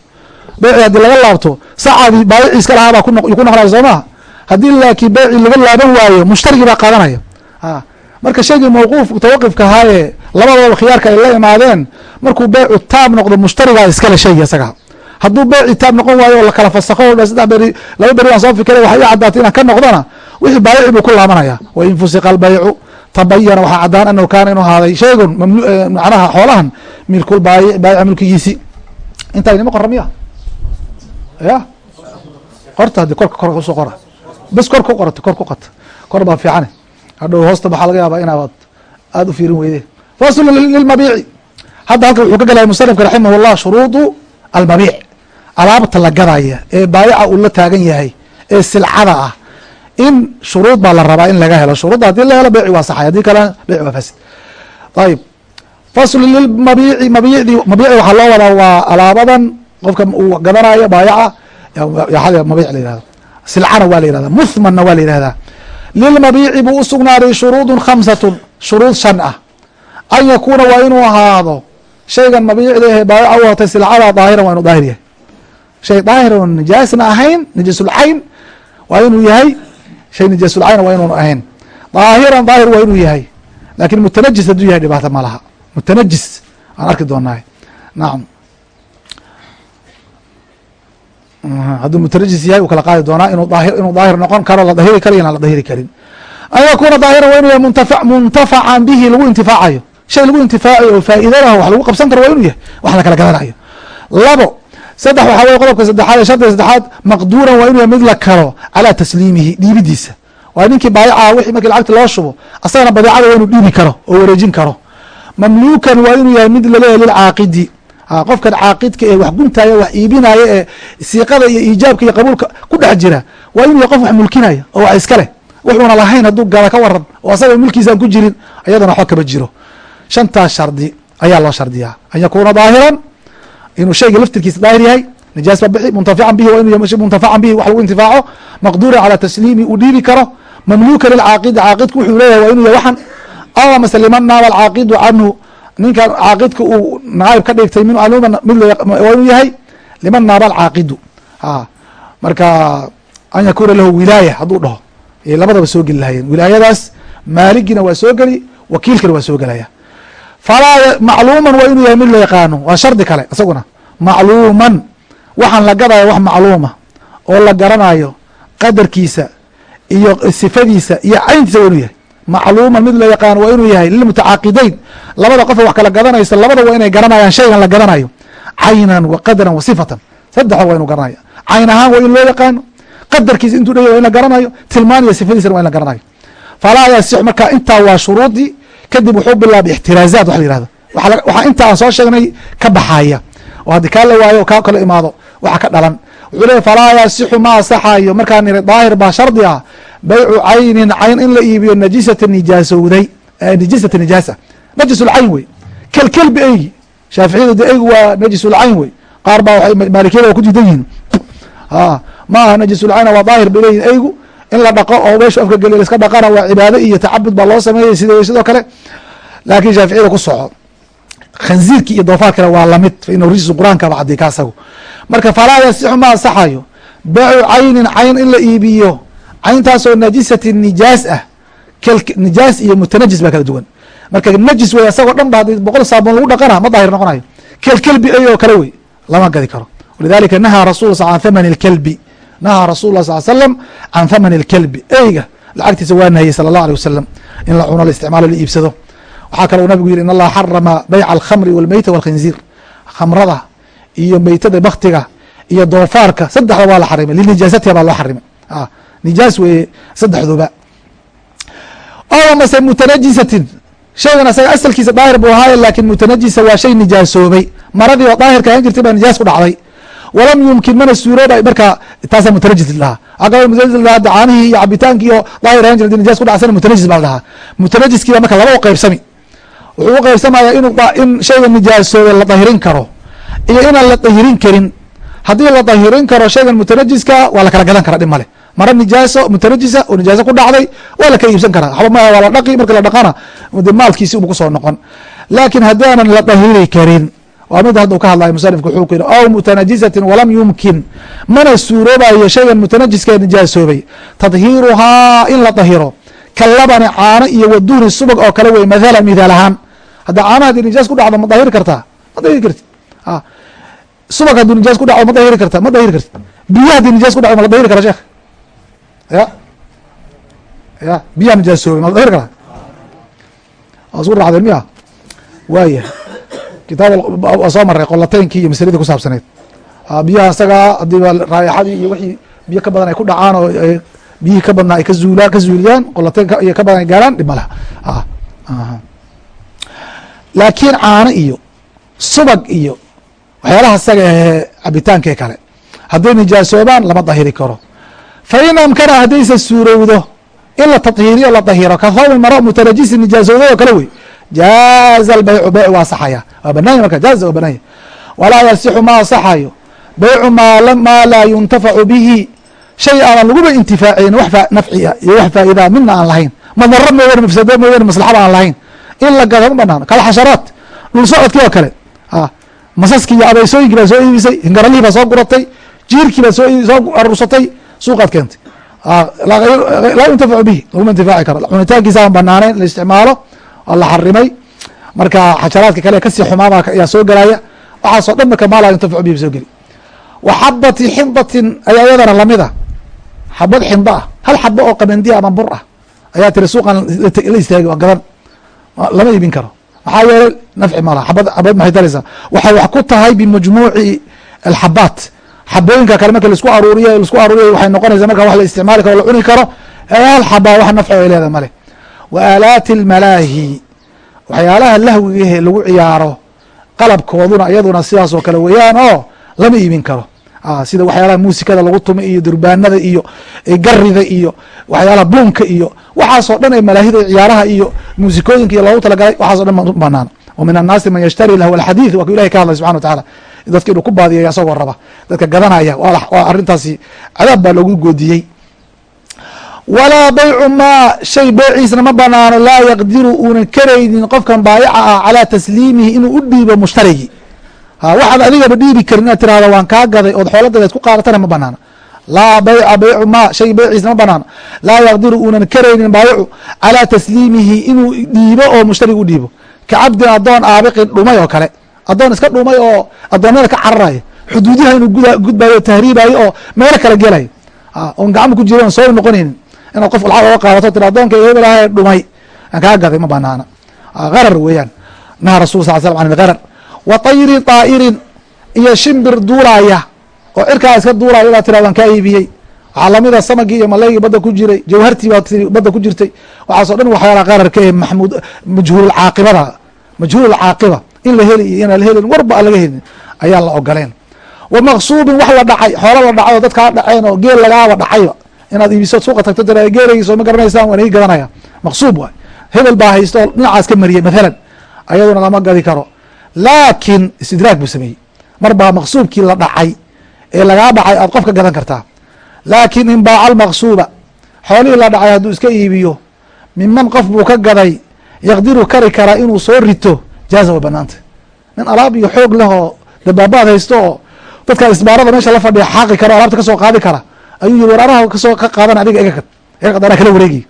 beyci haddii laga laabto sacadii baayici iska lahaa baa ku noqonaya soo maha haddii laakiin beyci laga laaban waayo mushtarigii baa qaadanaya. Marka shaygii mawquuf mutawaqifka ahaaye labadooda khiyaarka ay la imaadeen markuu beycu taab noqdo mushtarigaa iskale shaygi isaga. Hadduu beyci taab noqon waayo oo lakala fasakho saddex beri laba beri waan soo fikray waxa ii caddaatay inaan ka noqdona wixii baayici buu ku laabanaya. Wain fusiqa albaycu tabayana waxaa caddaan anahu kaana inuu ahaaday shaygun macnaha xoolahan milkul baayic baayica milkigiisi. Intaa inima qora miya ya? Qorta haddii korka kor u soo qora. Bes kor ku qorata kor ku qota kor baa fiicane. Hadhow hoosta waxaa laga yaabaa inaad aada u fiirin weyde faslu lilmabiici hadda halkan wuxuu ka galaya musanifka raximah llah shuruudu almabiic alaabta la gadaya ee baayaca uu la taagan yahay ee silcada ah. In shuruud baa la rabaa in laga helo. Shuruudda haddii la helo beyci waa saxay. Haddii kalena beyci waa fasid. Ayib faslu lilmabiici mabiicdi mabiici waxaa loo wadaa waa alaabadan qofka uu gadanayo baayaca mabiic la yihahdo silcana waa la yihahda muthmanna waa la yihahdaa lilmabiici buu u sugnaaday shuruudun khamsatun. Shuruud shan ah. An yakuuna waa inuu ahaado shaygan mabiicda baayaca u watay silcada daahiran waa inu daahir yahay. Shay daahir nijaasna ahayn nijaasulcayn waa inuu yahay. Shay nijaasulcayn waa inuun ahayn. Daahiran daahir waa inuu yahay. Lakin mutanajis hadduu yahay dhibaato ma laha. Mutanajis aan arki doonaay nacam hadduu mutanajis yahay uu kala qaadi doonaa inuu daahir noqon karo la dahiri karo inaan la dahiri karin. An yakuuna daahiran waa inuu yahay muntafa muntafacan bihi lagu intifaacayo. Shay lagu intifaacayo oo faa'iidadaha wax lagu qabsan karo waa inuu yahay wax la kala gadanayo. Labo saddex waxaa weye qodobka saddexaad ee shardiga saddexaad maqduuran waa inuu yahay mid la karo calaa tasliimihi dhiibidiisa. Waa ninkii baayaca wixii markii lacagta loo shubo asagana badeecada waa inuu dhiibi karo oo wareejin karo. Mamluukan waa inuu yahay mid la leeyahay lilcaaqidi qofkan caaqidka ee wax guntaya wax iibinaya ee siiqada iyo iijaabka iyo qabuulka ku dhex jira waa inuu yahay qof wax mulkinaya oo wax iska leh. Wuxuuna lahayn hadduu gada ka waran oo asaga mulkiisaan ku jirin ayadana waxba kama jiro. Shantaas shardi ayaa loo shardiyaa. An yakuuna daahiran inuu shayga laftirkiisa daahir yahay nijaas ba bixi muntafican bihi waa inu muntafacan bihi wax lagu intifaaco maqduuran calaa tasliimi uu dhiibi karo. Mamluuka lilcaaqidi caaqidku wuxuu leeyahay waa inuu yahay waxan aw mase liman naaba alcaaqidu canhu ninkan caaqidka uu naayib ka dhigtay min aluman mid waa inuu yahay liman naaba alcaaqidu a marka an yakuuna lahu wilaaya hadduu dhaho. Yay labadaba soo geli lahayeen wilaayadaas maaligina waa soo geli wakiilkana waa soo gelaya falaa macluuman waa inuu yahay mid la yaqaano. Waa shardi kale isaguna. Macluuman waxaan la gadaya wax macluuma oo la garanayo qadarkiisa iyo sifadiisa iyo cayntiisa waa inuu yahay macluuman mid la yaqaano waa inuu yahay lilmutacaaqideyn labada qofa wax kala gadanaysa labada waa inay garanayaan shaygan la gadanayo. Caynan wa qadaran wa sifatan. Saddexda waa inu garanaya cayn ahaan waa in loo yaqaano. Qadarkiisa intuu dhaya waa in la garanayo. Tilmaan iyo sifadiisana waa in la garanayo. Falaa yasix marka intaa waa shuruudii kadib wuxuu bilaabay ixtiraazaat waxa la yihahdo waxaa inta aan soo sheegnay ka baxaya oo haddii kaa la waayo kaa kala imaado waxa ka dhalan wuxuu leeyahy falaa yasixu ma asaxayo markaan niri daahir baa shardi ah. Baycu caynin cayn in la iibiyo najisata nijaasowday najisata nijaasa. Najisulcayn wey. Kelkelbi eygi. Shaaficiyada de eygu waa najisulcayn wey. Qaar baa waay maalikiyada waa ku diidan yihiin. Ma aha najisulcayna waa daahir bay leeyihiin eygu. In la dhaqo oo meeshu afka geliyo laska dhaqana waa cibaado iyo tacabud baa loo sameeyey sid sidoo kale. Laakiin shaaficiyada ku soco. Khanziirki iyo doofaarkana waa la mid fainahu rijisu qur'aanka ba cadii ka marka falaa yasixu ma asaxayo beecu caynin cayn in la iibiyo cayntaasoo najisati nijaas ah nijaas iyo mutanajis baa kala duwan marka najis wey asagoo dhan ba haddii boqol saabuun lagu dhaqana ma daahir noqonayo kelkelbi ey oo kale wey lama gadi karo walidalika nahaa rasul can thamani اlkelbi nahaa rasul lah sal slam can thamani اlkelbi eyga lacagtiisa waa nahiyey sala اllah alيه wasalam in la cuno la isticmaalo la iibsado waxaa kaloo nabigu yihi in allaha xarama bayca alkhamri walmeyta walkhinziir khamrada iyo meytada baktiga iyo doofaarka saddexda waa la xarimay. Linijaasatiha baa loo xarimay. Nijaas weeye saddexduba. O mase mutanajisatin. Shaygan asaga asalkiisa daahir buu ahaaye laakin mutanajisa waa shay nijaasoobay. Maradii oo daahirka ahan jirtay baa nijaas ku dhacday. Walam yumkin mana suurooba markaa taasaa mutanajis lahaa. Aa mutanajis lahaa caanihii iyo cabitaankii oo daahir ahan jirtay nijaas ku dhacsana mutanajis baa la dhahaa mutanajiskiiba marka laba u qeybsami wuxuu u qeybsamaya inu in shayga nijaasoobay la dahirin karo iyo inaan la dahirin karin. Haddii la dahirin karo shaygan mutanajiska waa la kala gadan kara dhib male mara nijaaso mutanajisa oo nijaaso ku dhacday waa la kala iibsan karaa. Waxba maya waa la dhaqi marki la dhaqana de maalkiisi ubu ku soo noqon. Laakiin haddaanan la dahiri karin waa mid hadda u ka hadlaya musanifku wuxuu ku yihi aw mutanajisatin walam yumkin. Mana suuroobayo shaygan mutanajiska nijaasoobay. Tadhiiruhaa in la dahiro. Kalabani caano iyo waduuni subag oo kale wey mathalan mithaal ahaan. Hadda caanaha haddii nijaas ku dhacdo ma dahiri kartaa? Ma dahiri karti subag hadduu nijaas ku dhaco ma dahiri karta ma dahiri karti biya haddii nijaas ku dhaco ma la dahiri kara sheekh. Ya. Ya biyaha nijaasoobay ma la dahiri karaa waa isku raacdeen miya? Waaya kitaab soo maray qolateynkii iyo masaladii ku saabsaneyd biyaha isagaa hadiiba raayaxadii iyo wixii biyo ka badan ay ku dhacaan oo biyihii ka badnaa ay ka zuulaan ka zuuliyaan qolateyn iyo ka badan ay gaaraan dhib maleh laakiin caano iyo subag iyo waxyaalaha isaga ahee cabitaankee kale. Hadday nijaasoobaan lama dahiri karo. Fa in amkana haddaysa suurowdo in la tahiiriyo la dahiro ka thawmi maro mutanajisi nijaasooday oo kale wey. Jaaza albaycu beyc waa saxaya. Waa banaanya marka jaaza waa banaanya walaa yasixu ma asaxayo beycu maa laa yuntafacu bihi shay aanan laguba intifaacayn wax nafciya iyo wax faa'idaa midna aan lahayn. Madaro mooyaane mafsado mooyaane maslaxaba aan lahayn. In la gado ma banaano kal xasharaat dhul socodkii oo kale masaskii iyo abeysooyinkii baa soo iibisay hingaralihii baa soo guratay jiirkii baa soo arursatay suuqaad keentay. Laa yuntafacu bihi laguma intifaaci karo cunitaankiisa aan banaanayn la isticmaalo waa la xarimay marka xasharaadka kale ka sii xumaaba ayaa soo gelaya waxaasoo dhan marka maa laa yuntafacu bihi ba soo geli. Wa xabati xindatin ayaa iyadana la mid a xabad xinda ah. Hal xabo oo qabandiya ama bur ah ayaa tiri suuqan la istaagi waa gadan. Lama iibin karo maxaa yeelay nafci malaha xabad xabad maxay taraysaa waxay wax ku tahay bimajmuuci alxabaat. Xabooyinka kale marka la isku aruuriyo la isku aruuriyo waxay noqonaysaa marka wax la isticmaali karo la cuni karo hal xabaa wax nafci ay leedahay male wa aalaati almalaahi waxyaalaha lahwigahe lagu ciyaaro qalabkooduna iyaduna sidaas oo kale weeyaan oo lama iibin karo sida waxyaalaha muusikada lagu tumay iyo durbaanada iyo garida iyo waxyaalaha buunka iyo waxaasoo dhan ee malaahida ciyaaraha iyo muusikooyinka iyo loogu talagalay waxaso dhan ma banaano min annaasi man yashtari lahu alxadiid waa ku ilahay ka hadlay subxana wa tacaala dadka inuu ku baadiyaya isagoo raba dadka gadanaya waa arrintaasi cadaab baa loogu goodiyey. Walaa baycu maa shay beeciisna ma banaano laa yaqdiru uunan karaynin qofkan baayaca ah calaa tasliimihi inuu u dhiibo mushtarigi waxaad adigaba dhiibi karin inaad tirahdo waan kaa gaday ood xooladadeed ku qaadatana ma banaano laa bayca baycu ma shay beyciisna ma banaano laa yaqdiru uunan karaynin baayicu calaa tasliimihi inuu dhiibo oo mushtarig u dhiibo. Ka cabdin adoon aabiqin dhumay oo kale. Adoon iska dhumay oo adoomada ka cararayo. Xuduudiha inuu gudbayo tahriibayo oo meelo kala gelayo oon gacmo ku jira on soo noqonaynin inaad qof lacag oga qaadato tira adoonka hebelaha dhumay. Aan kaa gaday ma banaana harar weeyaan. Naha rasul sal slam an ilharar wa tayri طaa'irin iyo shimbir duulaya oo cirkaa iska duulaya inaad tira waan kaa iibiyey. Waxaa lamida samagii iyo malaygii badda ku jiray jawhartii baa badda ku jirtay. Waxaaso dhan waxyaala qararka ee mamud majhuulcaaqibada majhuulcaaqiba in la heli iyo inaan la helin warba laga helin ayaan la ogoleen wa maqsuubin wax la dhacay xoolo la dhacay oo dadkaa dhaceen oo geel lagaaba dhacayba inaad iibiso suuqa tagto tira geelaygiiso ma garanaysaan waan ii gadanaya. Maqsuub waay. Hebel baa haysto dhinacaas ka mariyey mathalan. Ayaduna lama gadi karo laakiin istidraag buu sameeyey. Mar baa maqsuubkii la dhacay ee lagaa dhacay aad qof ka gadan kartaa. Laakiin in baaca almaqsuuba xoolihii la dhacay hadduu iska iibiyo miman qof buu ka gaday yaqdiru kari karaa inuu soo rito jaaza way banaanta nin alaab iyo xoog leh oo dabaabaad haysto oo dadka isbaarada meesha la fadhiya xaaqi kara o alaabta ka soo qaadi kara ayuu yiri waraaraha ka soo ka qaadan adiga iga gad iga gad anaa kala wareegi.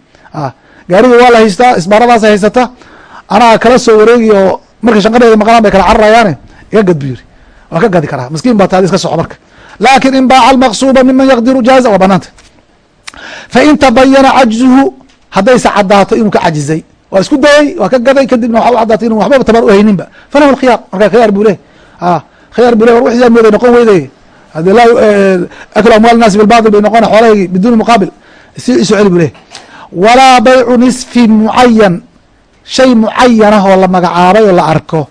Gaariga waa la haystaa isbaaradaas haysata anaa kala soo wareegi oo marka shanqadeeda maqlaan bay kala cararayaane iga gad buu yiri waa ka gadi karaa miskiin baa taadi iska soco marka. Laakin in baaca almaqsuuba miman yaqdiru jaaza waa banaanta. Fain tabayana cajzuhu haddayse cadaato inuu ka cajizay. Waa isku dayey waa ka gaday kadibna waxa u cadaatay inu waxbaba tabar uhayninba falahu alkhiyaar marka khiyaar buu leh khiyaar buu leh war wixii mooday noqon weyday. Hadi laa aklu amwaal naasi bilbatil bay noqona xoolahaygi biduuni muqaabil. Isu celi buu leh walaa baycu nisfi mucayan shay mucayanah oo la magacaabay oo la arko.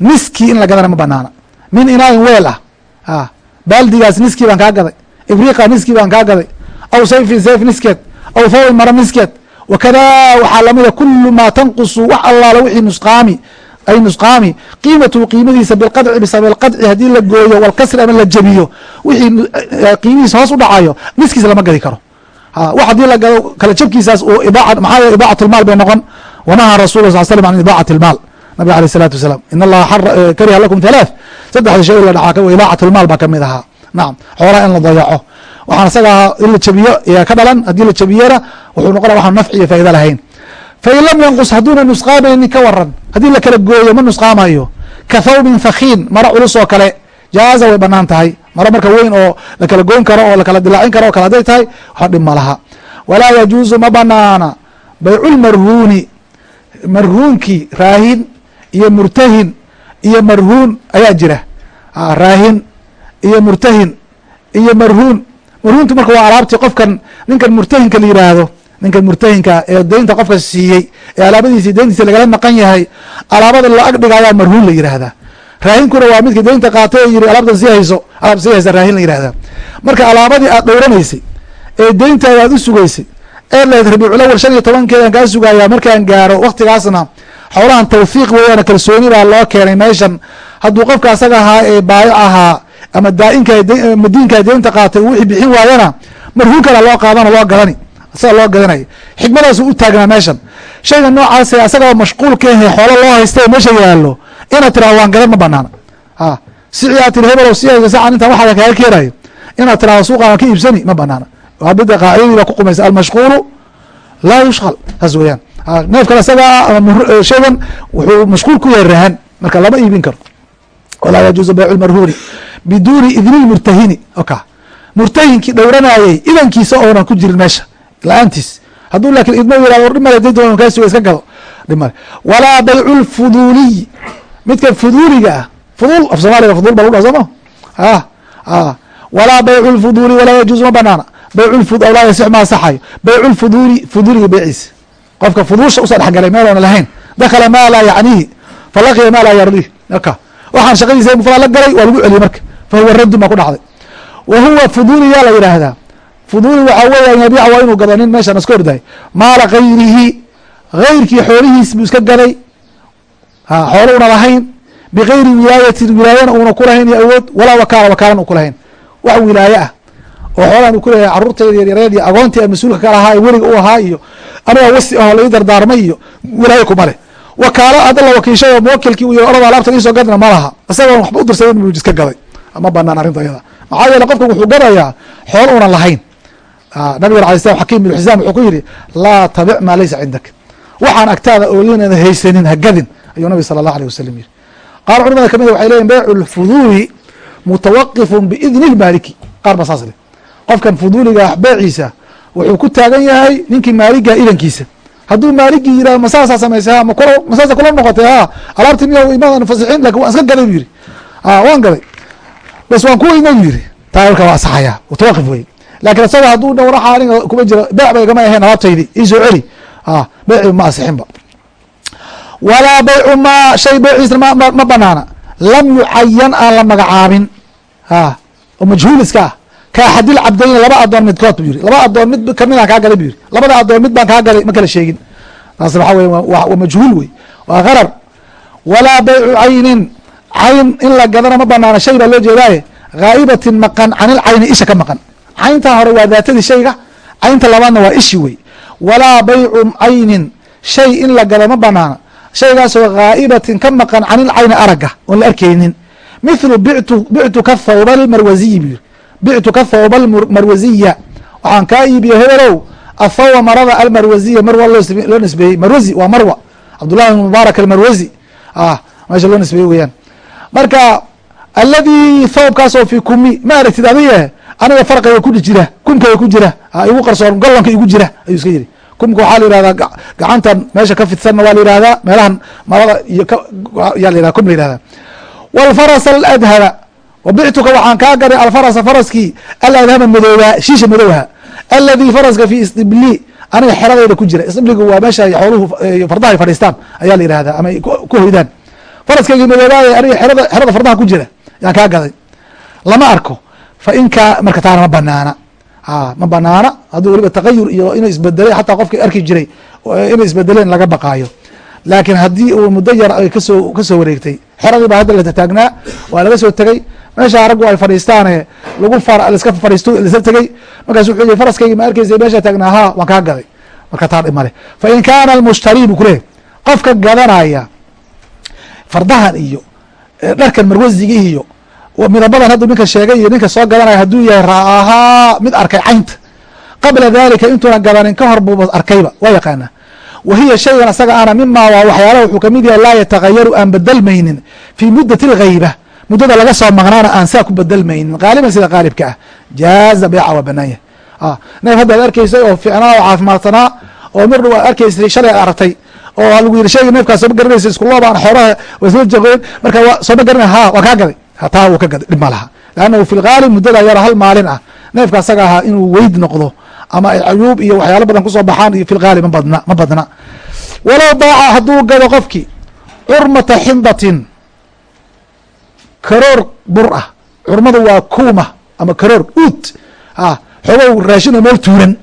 Niskii in la gadana ma banaana. Min inaain weel ah. Baaldigaas niskii baan kaa gaday. Ibriqa niskii baan kaa gaday. Aw sayfin sayf niskeed aw fawin mara niskeed wakada waxaa lamida kulu maa tanqusu wax allaala wixii nusqaami. Ay nusqaami. Qiimatuhu qiimadiisa bilqadci bisababi alqadci haddii la gooyo walkasri ama la jebiyo wixii qiimihiisa hoos u dhacayo niskiisa lama gadi karo. Wax haddii la gado kala jabkiisaas uu ibaaca maxaa yeele bay noqon wanahaa rasul sal slam an ibaacati lmaal nabig aleh الsalatu wasalaam in allaha kariha lakum halaaث saddexda shay la dhacaa ibaacat lmaal baa kamid ahaa nacam xoolaha in la dayaco waxaan isaga in la jabiyo ayaa ka dhalan haddii la jabiyena wuxuu noqonaya waxaan nafci iyo faaida lahayn fain lam yanqus hadduuna nusqaamaynin ka waran haddii la kala gooyo ma nusqaamayo ka thawbin thakiin maro culus oo kale jaaza way banaan tahay maro marka weyn oo lakala goyn karo oo lakala dilaacin karo o kale haday tahay waxa dhib ma laha walaa yajuuzu ma banaana bayculmarhuuni marhuunkii raahin iyo murtahin iyo marhuun ayaa jira. Raahin iyo murtahin iyo marhuun. Marhuuntu marka waa alaabtii qofkan ninkan murtahinka la yiraahdo ninkan murtahinka ee deynta qofka siiyey ee alaabadiisi deyntiisa lagala maqan yahay alaabada la ag dhigayaa marhuun la yihahdaa raahinkuna waa midka deynta qaatay oo yiri alaabtan sii hayso alaab sii haysa raahin la yihahdaa marka alaabadii aad dhowranaysay ee deyntaada aad u sugaysay ee leed rabiiculawal shan iyo tobankeedan kaa sugayaa markaan gaaro waktigaasna xoolahan tawfiiq weeyaan kalsooni baa loo keenay meeshan. Hadduu qofka asaga ahaa ee baayo ahaa ama daainka madiinka deynta qaatay wixii bixin waayana marhuunkana loo qaadano loo gadani isaga loo gadanaya xikmadaasu u taagnaa meeshan. Shayga noocaas asagao mashquul ka ahe xoolo loo haysta meesha yaalo inaad tirahdo waan gadan ma banaana a sici aad tiri hebelow si haysa sacan intaan waxaaga kaaga keenayo inaad tirahdo suuqan waan ka iibsani ma banaana mida qaacidadii baa ku qumaysa almashquulu laa yushqal saas weeyaan. Neefkan isagaa ama shaygan wuxuu mashquul ku yahay rahan. Marka lama iibin karo. Walaa yajuuzu baycu lmarhuuni biduuni idni lmurtahini oka murtahinkii dhowranayey idankiisa oonan ku jirin meesha. La'aantiis. Hadduu laakiin idmo yiraahdo war dhimale kaa suga iska gado dhimale. Walaa baycu lfuduuliy midkan fuduuliga ah. Fuduul? Af soomaaliga fudul ba lagu dhaha sooma a a walaa baycu lfuduuli walaa yajuuzu ma banaana baycu laa yasix qofka fuduusha u soo dhexgalay meel oona lahayn. Dakala maa laa yacniihi falaqiya maa laa yardiih aka waxaan shaqadiisa mufraa la galay yaa la yidhaahdaa fuduuli waxaa weeya an yabiica waa inuu xoolihiis buu iska gaday xoolo una lahayn. Bigayri wilaayatin wilaayana una kulahayn iyo wax wilaaye ah oo xoolaan u kuleeyahay carruurtayda yaryareed iyo agoontii aan mas'uulka ka lahaa weliga u ahaa iyo aniga wasi aho la ii dardaarmay iyo wilaaye kuma leh wakaalo hadda la wakiishay oo muwakilkii u yiri orada alaabtan iisoo gadna ma laha isagoon waxba u dirsadan buu iska gaday ma banaan arrinta iyada maxaa yeele qofka wuxuu gadayaa xoolo unan lahayn nabiga alay slam xakim bin xisaam wuxuu ku yidhi laa tabic maa laysa cindak waxaan agtaada oolinaada haysanin ha gadin ayuu nabig sala allah alيh wasalam yihi qaar culimada ka mid waxay leyihin beycu lfuduuli mutawaqifun biidni lmaaliki qaar ba saas leh qofkan fuduuliga beeciisa wuxuu ku taagan yahay ninkii maaliga idankiisa hadduu maaligii yihah masaasaa samaysay ma kula masaasa kula noqotay ha alaabti miya imadan fasixiin laakiin waan iska gaday bu yihi waan gaday bas waan ku imo bu yihi taa marka waa asaxaya mutawaqif wey laakiin isaga hadduu dha waxa aniga kuma jiro beec ba igama ahayn alaabtaydi iisoo celi. Beyci ma asixinba. Walaa baycu ma shay beyciisna ma banaana. Lam yucayan aan la magacaabin. Oo majhuul iska ah ka axadil cabdayni laba adoon midkood bu yiri laba adoon mid kamidaan kaa gaday bu yiri labada adoon mid baan kaa gaday ma kala sheegin taas waxa wey waa majhuul wey waa qarar walaa baycu caynin cayn in la gadana ma banaana shay baa loo jeedaaye haa'ibatin maqan canil cayni isha ka maqan cayntan hore waa daatadii shayga caynta labaadna waa ishi wey walaa baycu caynin shay in la gado ma banaana shaygaasoo haa'ibatin ka maqan canil cayni aragga oon la arkeynin mithlu bictu bictu ka thawba almarwaziyi bu yiri bictu ka thawba almarwaziya waxaan kaa iibiye hebelow athawba marada almarwaziya marwa loo nisbeeyey. Marwazi waa marwa. Cabdullahi bn mubaarak almarwazi. Ah meesha loo nisbeeyey weyaan marka alladii thawbkaasoo fi kumi ma aragtid adiga aniga farqiga ku jira kumkaya ku jira igu qarsoon gollanka igu jira ayuu iska yidhi. Kumka waxaa la yihahdaa gacantan meesha ka fidsanna waa la yihahdaa meelahan marada iyo yaa la yihahda kum la yihahdaa wاlfaras aladhaba wabictuka waxaan kaa gaday alfarasa faraskii aladhaba madoobaa shiisha madowha aladii faraska fi istibli aniga xeradayda ku jira istibligu waa meesha xooluhu fardaha fadhiistaan ayaa la yihahdaa ama ku hoydaan faraskaygii madoobaaye aniga xerada xerada fardaha ku jira yaan kaa gaday lama arko fa in kaa marka taana ma banaana ma banaana hadduu weliba tagayur iyo inuu isbedelay xataa qofkii arki jiray inay isbedeleen laga baqaayo laakiin haddii uu muddo yar ay ka soo ka soo wareegtay xeradii baa hadda la taagnaa waa laga soo tegey meesha raggu ay fadhiistaane lagu laiska fadhiisto laisla tegey. Markaasu wuxuu yihi faraskaygi ma arkeysa meesha taagnaa haa waan kaa gaday marka taa dhib fa in kaana almushtari bu kuleeyahy qofka gadanaya fardahan iyo dharkan marwasiga iyo midabadan haddu ninka sheegay iyo ninka soo gadanaya hadduu yahay ra'ahaa mid arkay caynta. Qabla dalika intuuna gadanin ka hor buuba arkayba. Waa yaqaanaa wa hiya shaygan asaga ana mima waa waxyaalaha wuxuu ka mid yahay laa yatagayaru aan bedelmaynin fii muddati اlghayba muddada laga soo maqnaana aan saa ku bedelmaynin qaaliban sida qaalibka ah. Jaaza beeca waa banaan yahay neef hadda ad arkaysay oo fiicnaa oo caafimaadsanaa oo mir dhow aad arkaysay shalay aragtay oo lagu yiri sheyga neefkaas sooma garanaysa iskuloobaan xoolaha wasla jaqoyn marka sooma garana ha waa kaa gaday. Taa wuu ka gaday dhib ma laha. Leannahu fi muddada yaro hal maalin ah neefka asaga ahaa inuu weyd noqdo ama ay cuyuub iyo waxyaalo badan ku soo baxaan iyo fi ma badna ma badna. Walow daaca hadduu gado qofkii curmata xindatin karoor bur ah. Curmadu waa kuuma ama karoor uud a xoogow raashin oo meel tuuran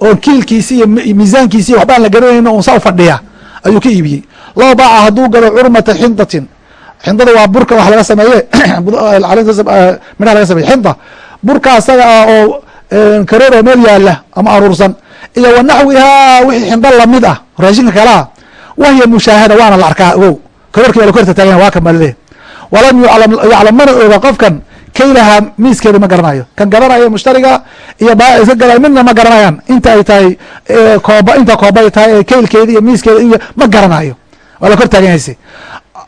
oo kiilkiisi iyo miisaankiisi waxbaan la garanaynin un saa u fadhiya ayuu ka iibiyey. Low baaca hadduu gado curmata xindatin. Xindada waa burka wax laga sameeye midhaha laga sameye xinda. Burka asaga ah oo karoor oo meel yaalla ama aruursan. Iyo wa naxwihaa wixii xinda la mid ah. Raashinka kalaa wahiya mushaahada waana la arkaa. Ogow karoorkii baa lakorta taagana waa kamalide walam yaclam mana oga qofkan kaylaha miiskeeda ma garanayo kan garanayo mushtariga iyo baa iska gala midna ma garanayaan. Inta ay tahay kooba inta kooba ay tahay kaylkeeda iyo miiskeeda iyo ma garanayo waa la kor taaganaysa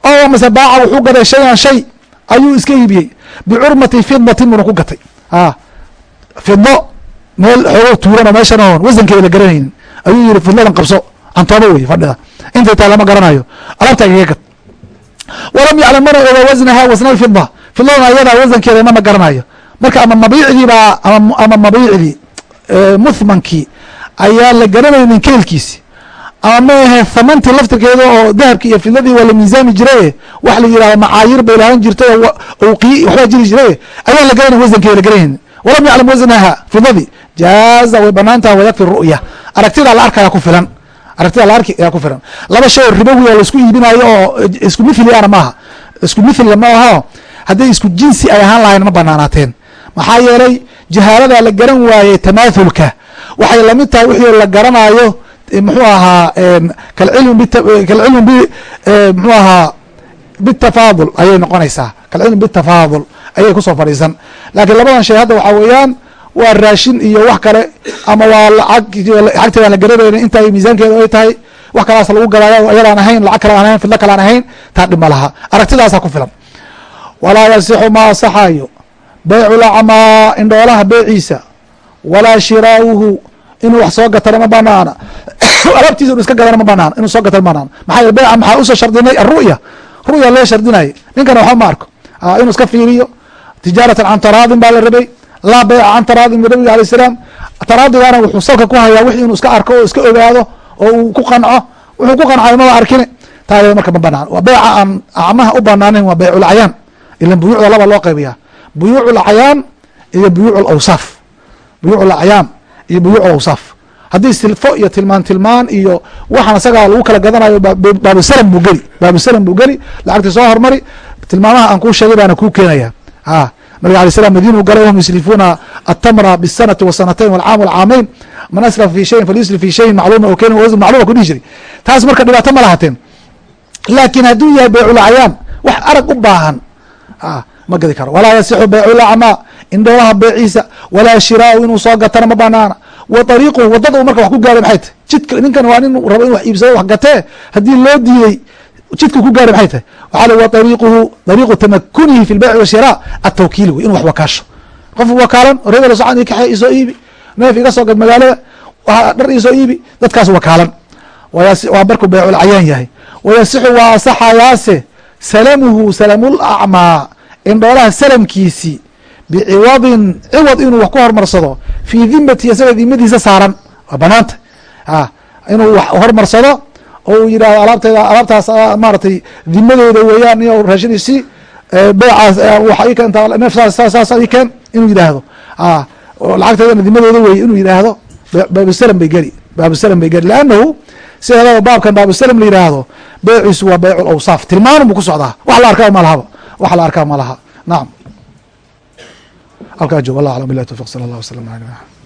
oo mase baaca wuxuu gaday shayan shay ayuu iska iibiyey. Bicurmati fidatin buna ku gatay. A fido meel xoogo tuuran oo meeshan oon wasankeeda la garanaynin. Ayuu yihi fidladan qabso cantoobo wey fadhida. Intay tahay lama garanayo alaabta igaga gad walam yaclam mana oga wasnaha wasna alfida fidadan ayadaa wasankeeda ma ma garanayo. Marka ama mabiicdii baa ama mabiicdii muthmankii ayaa la garanaynin keelkiisi. Ama maahe thamantii laftirkeeda oo dahabki iyo fidadii waa la miisaami jiraye wax la yihahdo macaayir bay lahaan jirtay oo uqiy waxbaa jiri jiraye ayaan la garanayn wasankeeda la garanaynin walam yaclam wasnaha fidadii jaaza way banaan taha wayakfi ru'ya. Aragtida la arkaya ku filan aragtida la arki ayaa ku filan. Laba shay oo ribowi oo la isku iibinayo oo isku mithli ana maaha. Isku mithliga ma aho hadday isku jinsi ay ahaan lahayn ma banaanaateen. Maxaa yeelay jahaalada la garan waayey tamaathulka waxay la mid tahay wixii la garanayo muxuu ahaa kalcilmi kalcilmi b muxuu ahaa bitafaadul ayay noqonaysaa. Kalcilmi bitafaadul ayay ku soo fadhiisan. Laakiin labadan shay hadda waxaa weeyaan waa raashin iyo wax kale ama waa lacag lacagteedaan la garanaynin inta ay miisaankeeda ay tahay wax kalaas lagu gadaayo ayadaan ahayn lacag kale aan ahayn fidlo kale aan ahayn taa dhib ma laha. Aragtidaasa ku filan. Walaa yasixu ma asaxayo beycu lacmaa indhoolaha beeciisa. Walaa shiraauhu inuu wax soo gatana ma banaana. Alaabtiisa inu iska gadana ma banaana inuu soo gatana ma maxaa yele beyca maxaa u soo shardinay? Aru'ya ru'ya loo shardinayay. Ninkana waxba ma arko. Inuu iska fiiriyo. Tijaaratan can taraadin baa la rabay laa beyca can taraadin min nabiga alay salaam taraadigana wuxuu salka ku hayaa wixii inuu iska arko oo iska ogaado oo uu ku qanco wuxuu ku qancay maba arkine. Taa marka ma banaan. Waa beyca aan acmaha u banaaneyn waa beyculcayaan ilan buyuucda laba loo qaybiyaa. Buyuuc iyo buyuuc lacyaan iyo buyuuc awsaaf. Haddii silfo iyo tilmaan tilmaan iyo waxaan isagaa lagu kala gadanayo baabusalam buu geli. Baabusalam buu geli. Lacagtii soo hormari tilmaamaha aan kuu sheegay baana kuu keenaya a nabig alay slam madiinu galay wahum yuslifuuna atamra bisanati wasanatayn walcaam walcaamayn man aslafa fi shayin falyuslif fi shayin macluuma oo keen wasn macluma ku dhihi jiray. Taas marka dhibaato ma lahateen laakiin hadduu yahay beyculacayaan wax arag u baahan. Ma gadi karo. Walaa yasixu beyculacmaa indhoolaha beeciisa walaa shiraau inuu soo gatana ma banaana. Wa ariiquhu waddada u marka wax ku gaara maxay tahy jidka ninkan waa nin rabo in wax iibsado wax gatee. Haddii loo diiday jidka ku gaara maxay tahay? Waxaa wa ariiquhu ariiqu tamakunihi fi lbeyci washira atawkiil wey inu wax wakaasho. Qof wakaalan reebel socan kaxe isoo iibi. Neef iga soo gad magaalada dhar isoo iibi dadkaas wakaalan. Waa markuu beyculcayaan yahay. Wayasixu waa asaxayaase salamuhu salamulacmaa indhoolaha salamkiisi biciwadin ciwad inuu wax ku hormarsado fii dimati isaga dimadiisa saaran. Waa banaanta. Inuu wax hormarsado oo uu yidhahdo alaabteeda alaabtaas maaratay dimadeeda weeyaan iyo raashinisi beecaas waxa ii keenta neef saas ii keen inuu yidhaahdo. Lacagteedana dimadeeda weeye inuu yidhaahdo. Baabusalam bay geli baabusalam bay geli leannahu sideedaba baabkan baabusalam la yidhaahdo beeciisu waa beycu lawsaaf tilmaanun buu ku socdaa. Wax la arkaa ma lahaba wax la arkaa ma laha. Nacam halkaa joog wallah aclam billahi tawfiq sala allah wasalam ala